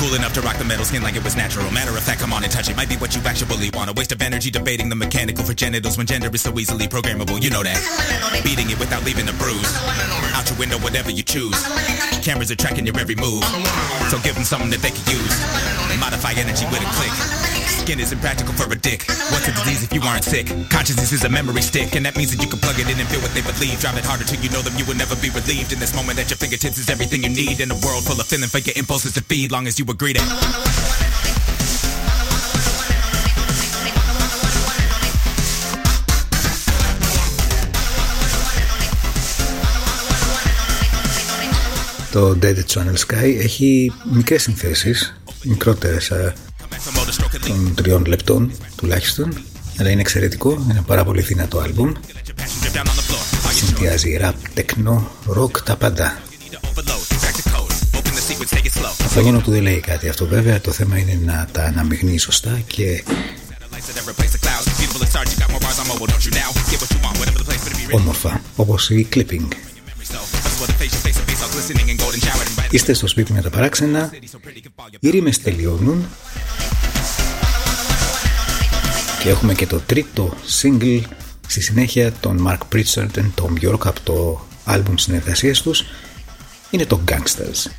Cool enough to rock the metal skin like it was natural. Matter of fact, come on and touch it. Might be what you actually want. A waste of energy debating the mechanical for genitals when gender is so easily programmable. You know that. Beating it without leaving a bruise. Out your window, whatever you choose. Cameras are tracking your every move. So give them something that they can use. Modify energy with a click Skin is impractical for a dick. What's a disease if you aren't sick? Consciousness is a memory stick, and that means that you can plug it in and feel what they believe. Drive it harder till you know them, you will never be relieved. In this moment at your fingertips is everything you need. In a world full of feeling for your impulses to feed, long as you agree that. Το Dead Channel Sky έχει μικρές συνθέσεις, μικρότερες α, των τριών λεπτών τουλάχιστον, αλλά είναι εξαιρετικό, είναι πάρα πολύ δυνατό άλμπουμ. Συνδυάζει rap, τεκνό, rock, τα πάντα. Το φαγόνο του δεν λέει κάτι αυτό βέβαια, το θέμα είναι να τα αναμειγνύει σωστά και όμορφα, όπως η clipping. Είστε στο σπίτι με τα παράξενα, οι ρήμες τελειώνουν και έχουμε και το τρίτο single στη συνέχεια των Mark Pritchard και Tom York από το άλμπουμ συνεργασίας τους είναι το Gangsters.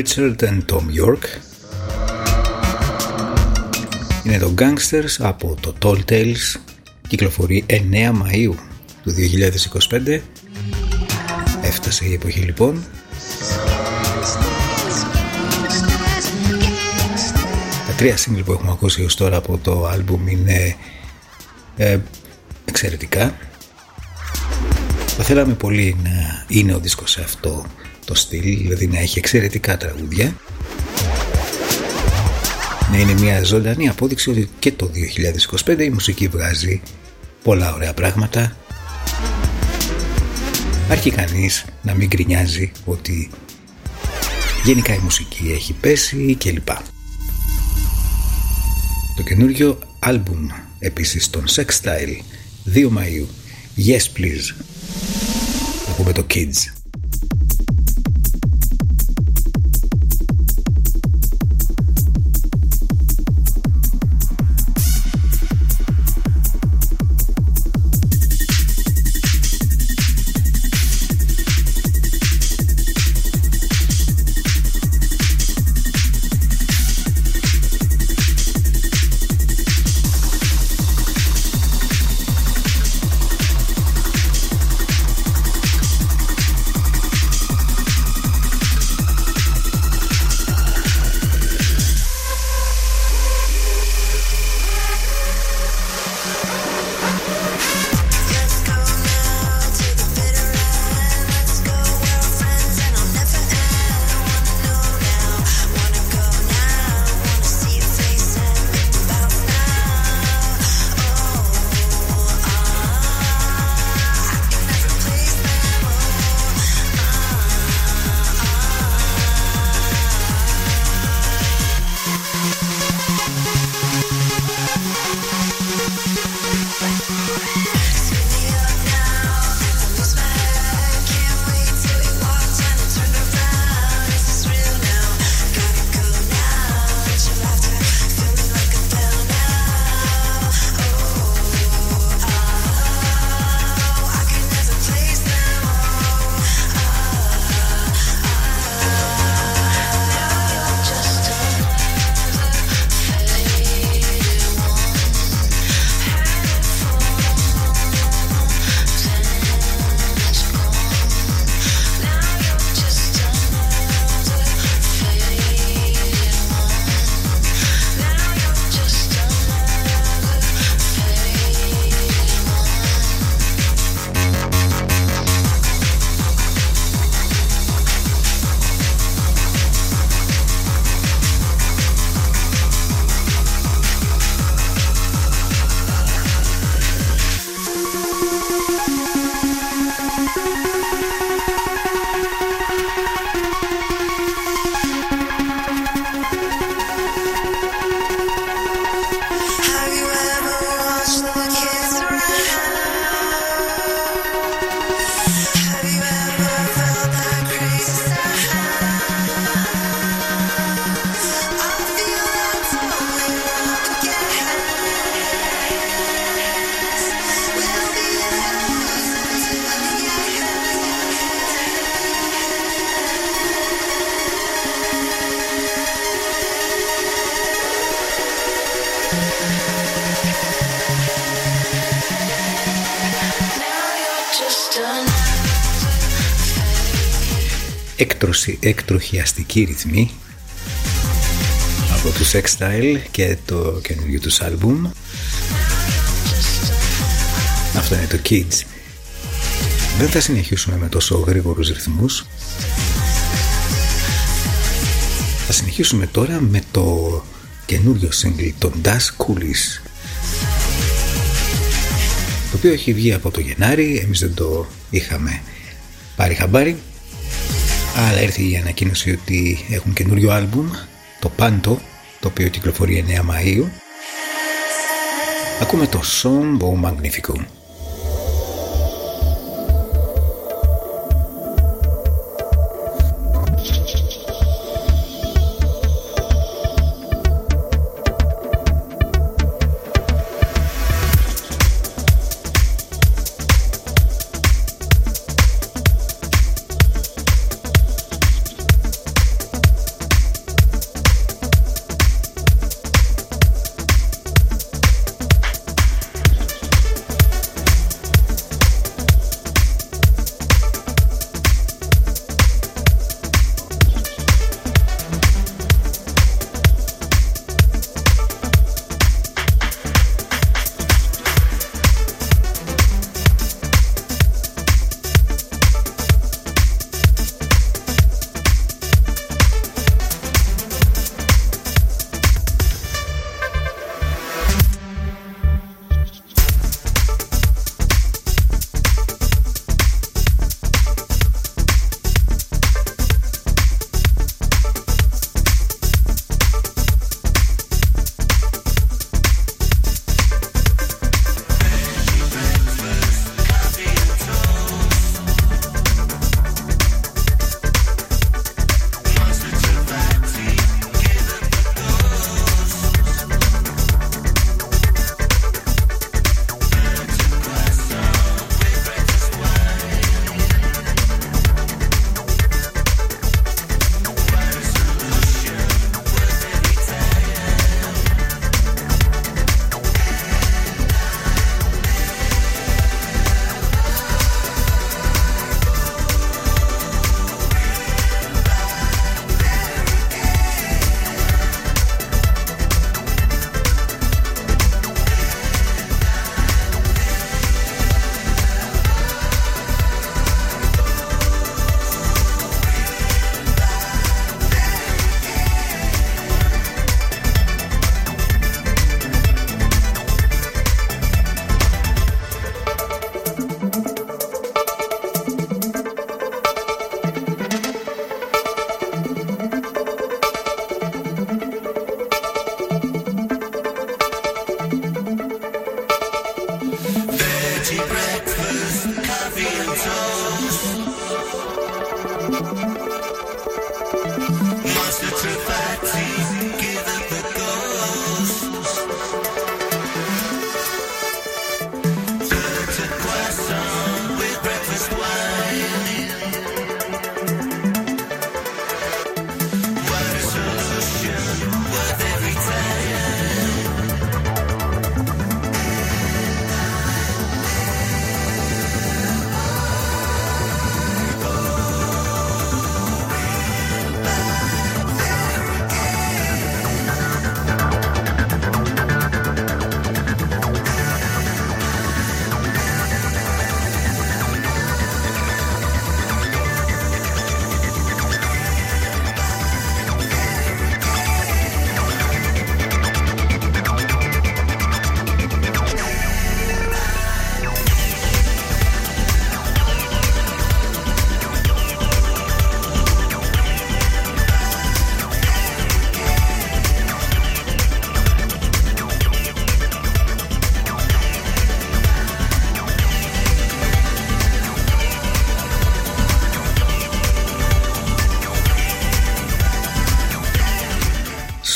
Pritchard and Tom York. Είναι το Gangsters από το Tall Tales. Κυκλοφορεί 9 Μαΐου του 2025 έφτασε η εποχή λοιπόν. Τα τρία single που έχουμε ακούσει ως τώρα από το άλμπουμ είναι ε, εξαιρετικά. Θα θέλαμε πολύ να είναι ο δίσκος αυτό το στυλ δηλαδή να έχει εξαιρετικά τραγούδια. Να είναι μια ζωντανή απόδειξη ότι και το 2025 η μουσική βγάζει πολλά ωραία πράγματα. Άρχει κανείς να μην γκρινιάζει ότι γενικά η μουσική έχει πέσει κλπ. Το καινούριο άλμπουμ επίσης των Sex Style 2 Μαΐου. Yes Please. Θα πούμε το Kids έκτρωση, έκτροχιαστική ρυθμή από τους Sex Style και το καινούργιο τους άλμπουμ. Αυτό είναι το Kids. Δεν θα συνεχίσουμε με τόσο γρήγορους ρυθμούς. Θα συνεχίσουμε τώρα με το καινούριο single των Das Coolies το οποίο έχει βγει από το Γενάρη. Εμείς δεν το είχαμε πάρει χαμπάρι αλλά ήρθε η ανακοίνωση ότι έχουν καινούριο άλμπουμ το Πάντο το οποίο κυκλοφορεί 9 Μαΐου. Ακούμε το Sombo Magnifico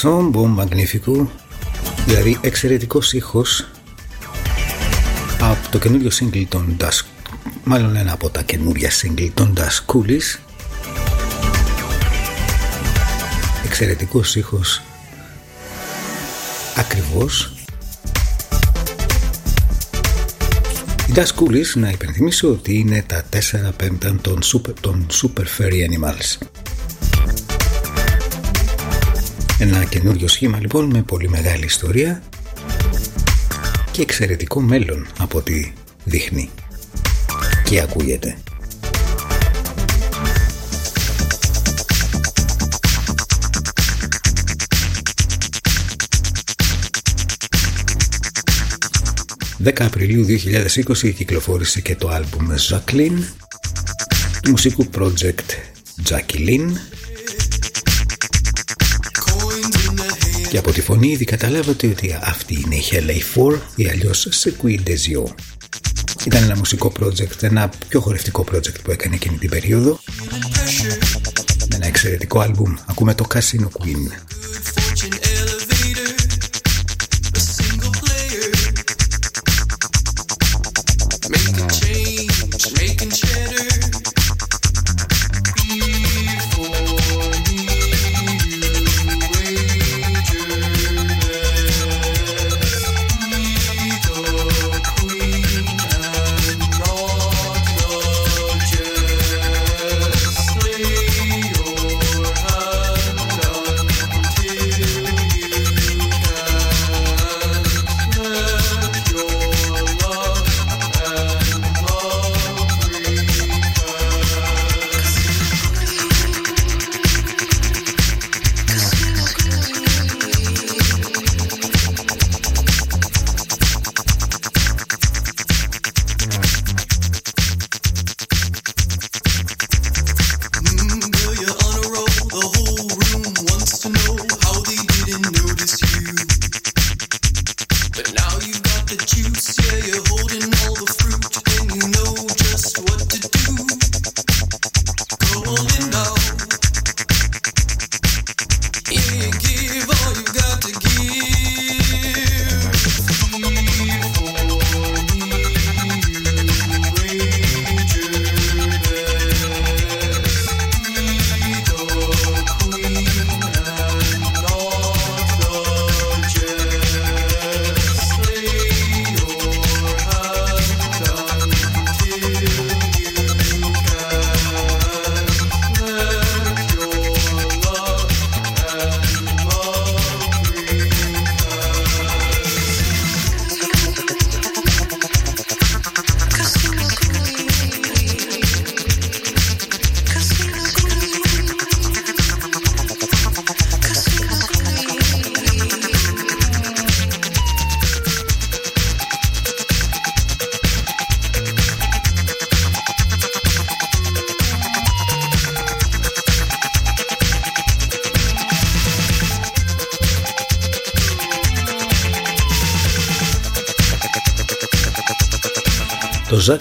Son Bon Magnifico, δηλαδή εξαιρετικός ήχος από το καινούριο single των Das μάλλον ένα από τα καινούρια single των Das Coolies εξαιρετικός ήχος ακριβώς. Οι Das Coolies να υπενθυμίσω ότι είναι τα 4 πέμπτα των Super, των super Furry Animals ένα καινούριο σχήμα λοιπόν με πολύ μεγάλη ιστορία και εξαιρετικό μέλλον από ό,τι δείχνει και ακούγεται. «10 Απριλίου 2020 κυκλοφόρησε και το άλμπουμ Jacqueline του μουσικού project Jacqueline Και από τη φωνή ήδη καταλάβατε ότι αυτή είναι η Hella 4 ή αλλιώς Sequin des Yeux. Ήταν ένα μουσικό project, ένα πιο χορευτικό project που έκανε εκείνη την περίοδο. Με ένα εξαιρετικό άλμπουμ. Ακούμε το Casino Queen.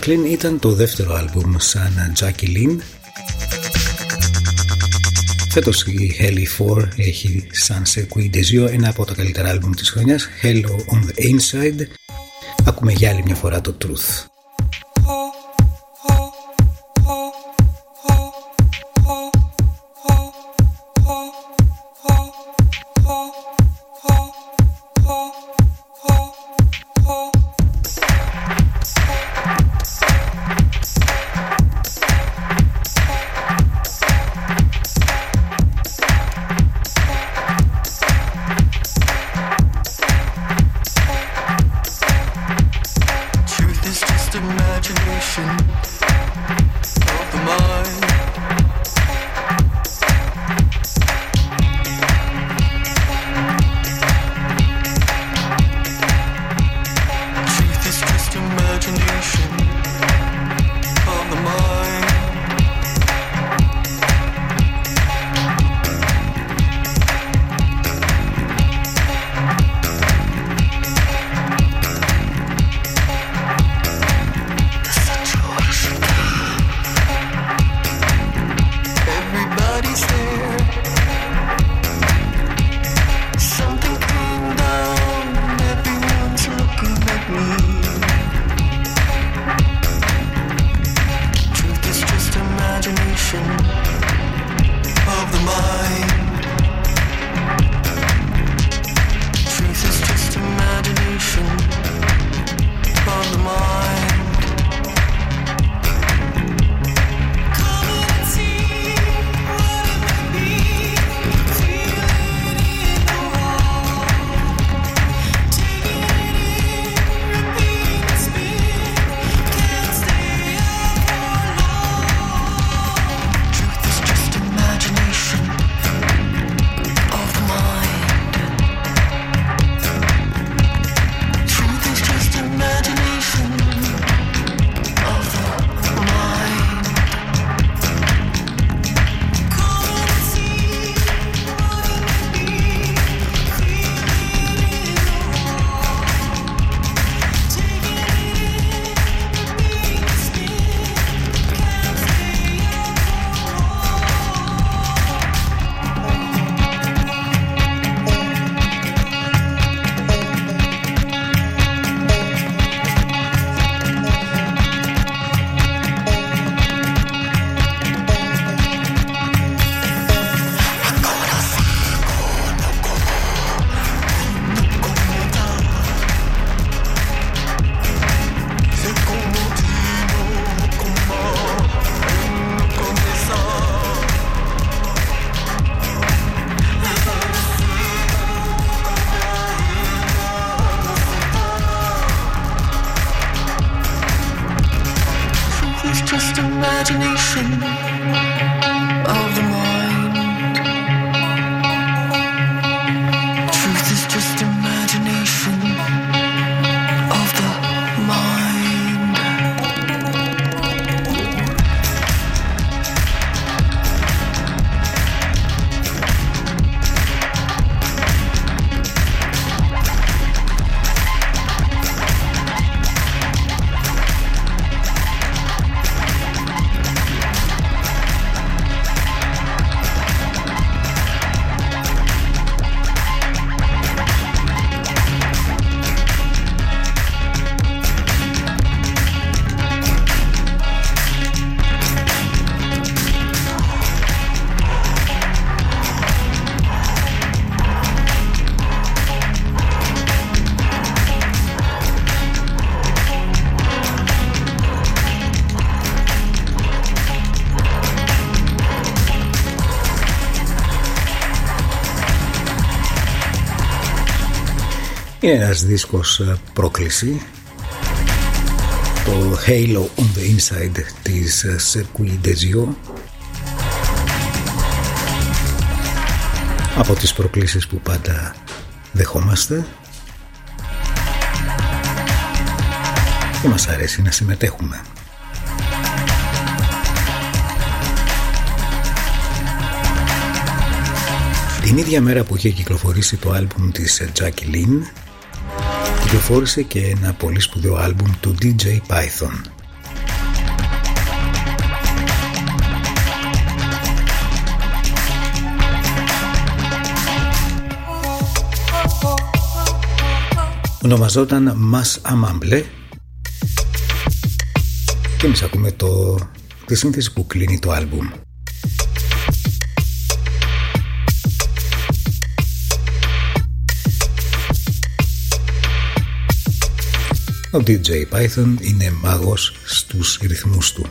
Jacqueline ήταν το δεύτερο άλμπουμ σαν Jackie Lynn. Φέτος η Helly 4 έχει σαν Circuit des ένα από τα καλύτερα άλμπουμ της χρονιάς, Hello on the Inside. Ακούμε για άλλη μια φορά το Truth. Truth Είναι ένας δίσκος ε, πρόκληση. Το Halo on the Inside της ε, Circuit des Yeux από τις προκλήσεις που πάντα δεχόμαστε. Και μας αρέσει να συμμετέχουμε. Την ίδια μέρα που είχε κυκλοφορήσει το άλμπουμ της Jackie Lynn κυκλοφόρησε και ένα πολύ σπουδαίο άλμπουμ του DJ Python. Ονομαζόταν Mass Amamble και εμείς ακούμε το, τη σύνθεση που κλείνει το άλμπουμ. Ο DJ Python είναι μάγος στους ρυθμούς του.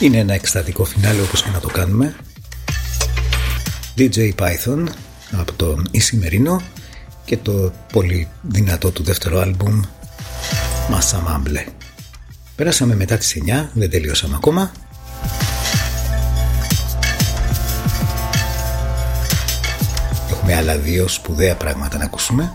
Είναι ένα εκστατικό φινάλε όπως και να το κάνουμε. DJ Python από τον Ισημερινό και το πολύ δυνατό του δεύτερο άλμπουμ Massa Mumble. Πέρασαμε μετά τις 9, δεν τελειώσαμε ακόμα. Έχουμε άλλα δύο σπουδαία πράγματα να ακούσουμε.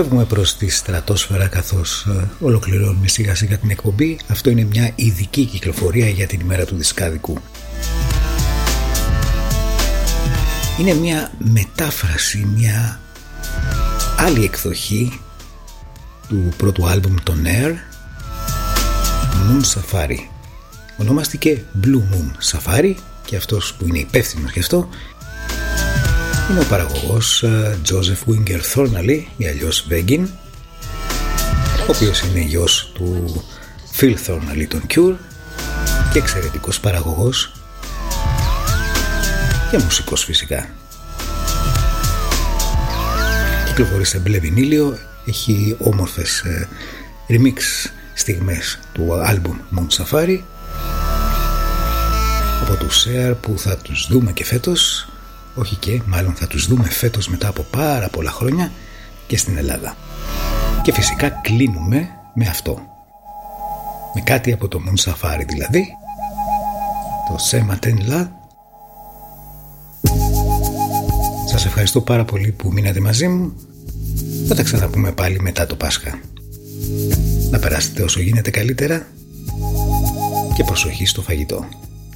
Φεύγουμε προς τη στρατόσφαιρα καθώς ε, ολοκληρώνουμε σιγά σιγά την εκπομπή. Αυτό είναι μια ειδική κυκλοφορία για την ημέρα του δισκάδικου. Είναι μια μετάφραση, μια άλλη εκδοχή του πρώτου άλμπουμ των Air Moon Safari. Ονομάστηκε Blue Moon Safari και αυτός που είναι υπεύθυνος γι' αυτό είναι ο παραγωγός ε, Joseph Winger Thornley ή αλλιώς Veggin ο οποίος είναι γιος του Phil Thornley των Cure και εξαιρετικός παραγωγός και μουσικός φυσικά. Κυκλοφορεί σε μπλε βινίλιο, έχει όμορφες ε, remix στιγμές του άλμπουμ Moon Safari από τους Air που θα τους δούμε και φέτος όχι και μάλλον θα τους δούμε φέτος μετά από πάρα πολλά χρόνια και στην Ελλάδα. Και φυσικά κλείνουμε με αυτό. Με κάτι από το Moon Safari δηλαδή. Το Sema Ten La Σας ευχαριστώ πάρα πολύ που μείνατε μαζί μου. Θα τα ξαναπούμε πάλι μετά το Πάσχα. Να περάσετε όσο γίνεται καλύτερα. Και προσοχή στο φαγητό.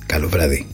Καλό βράδυ.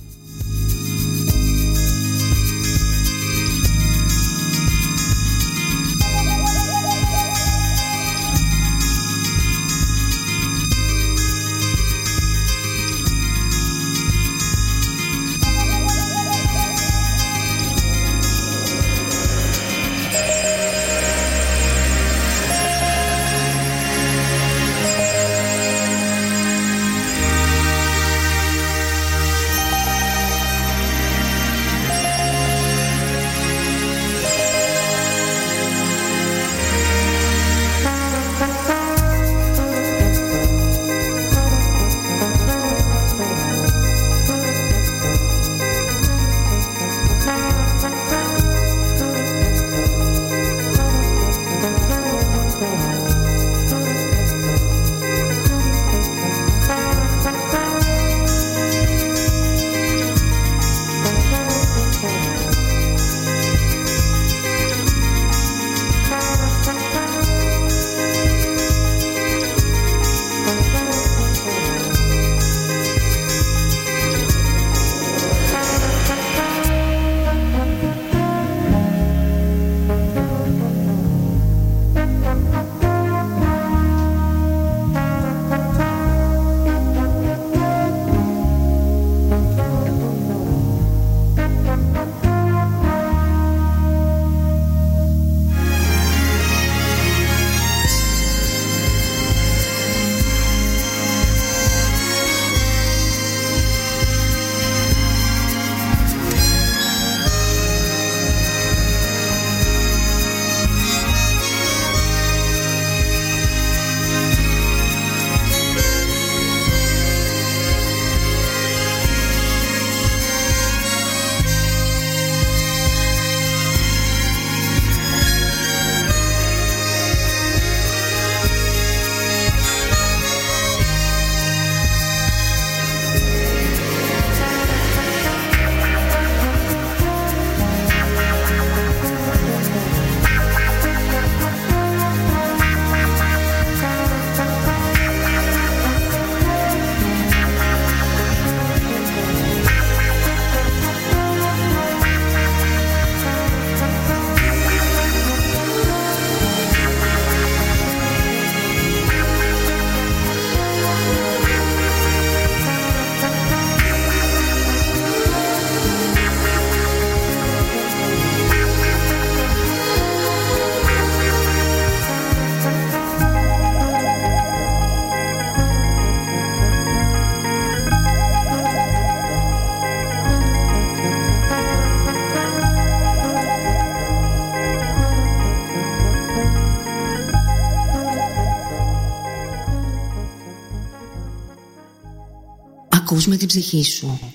Ψυχή σου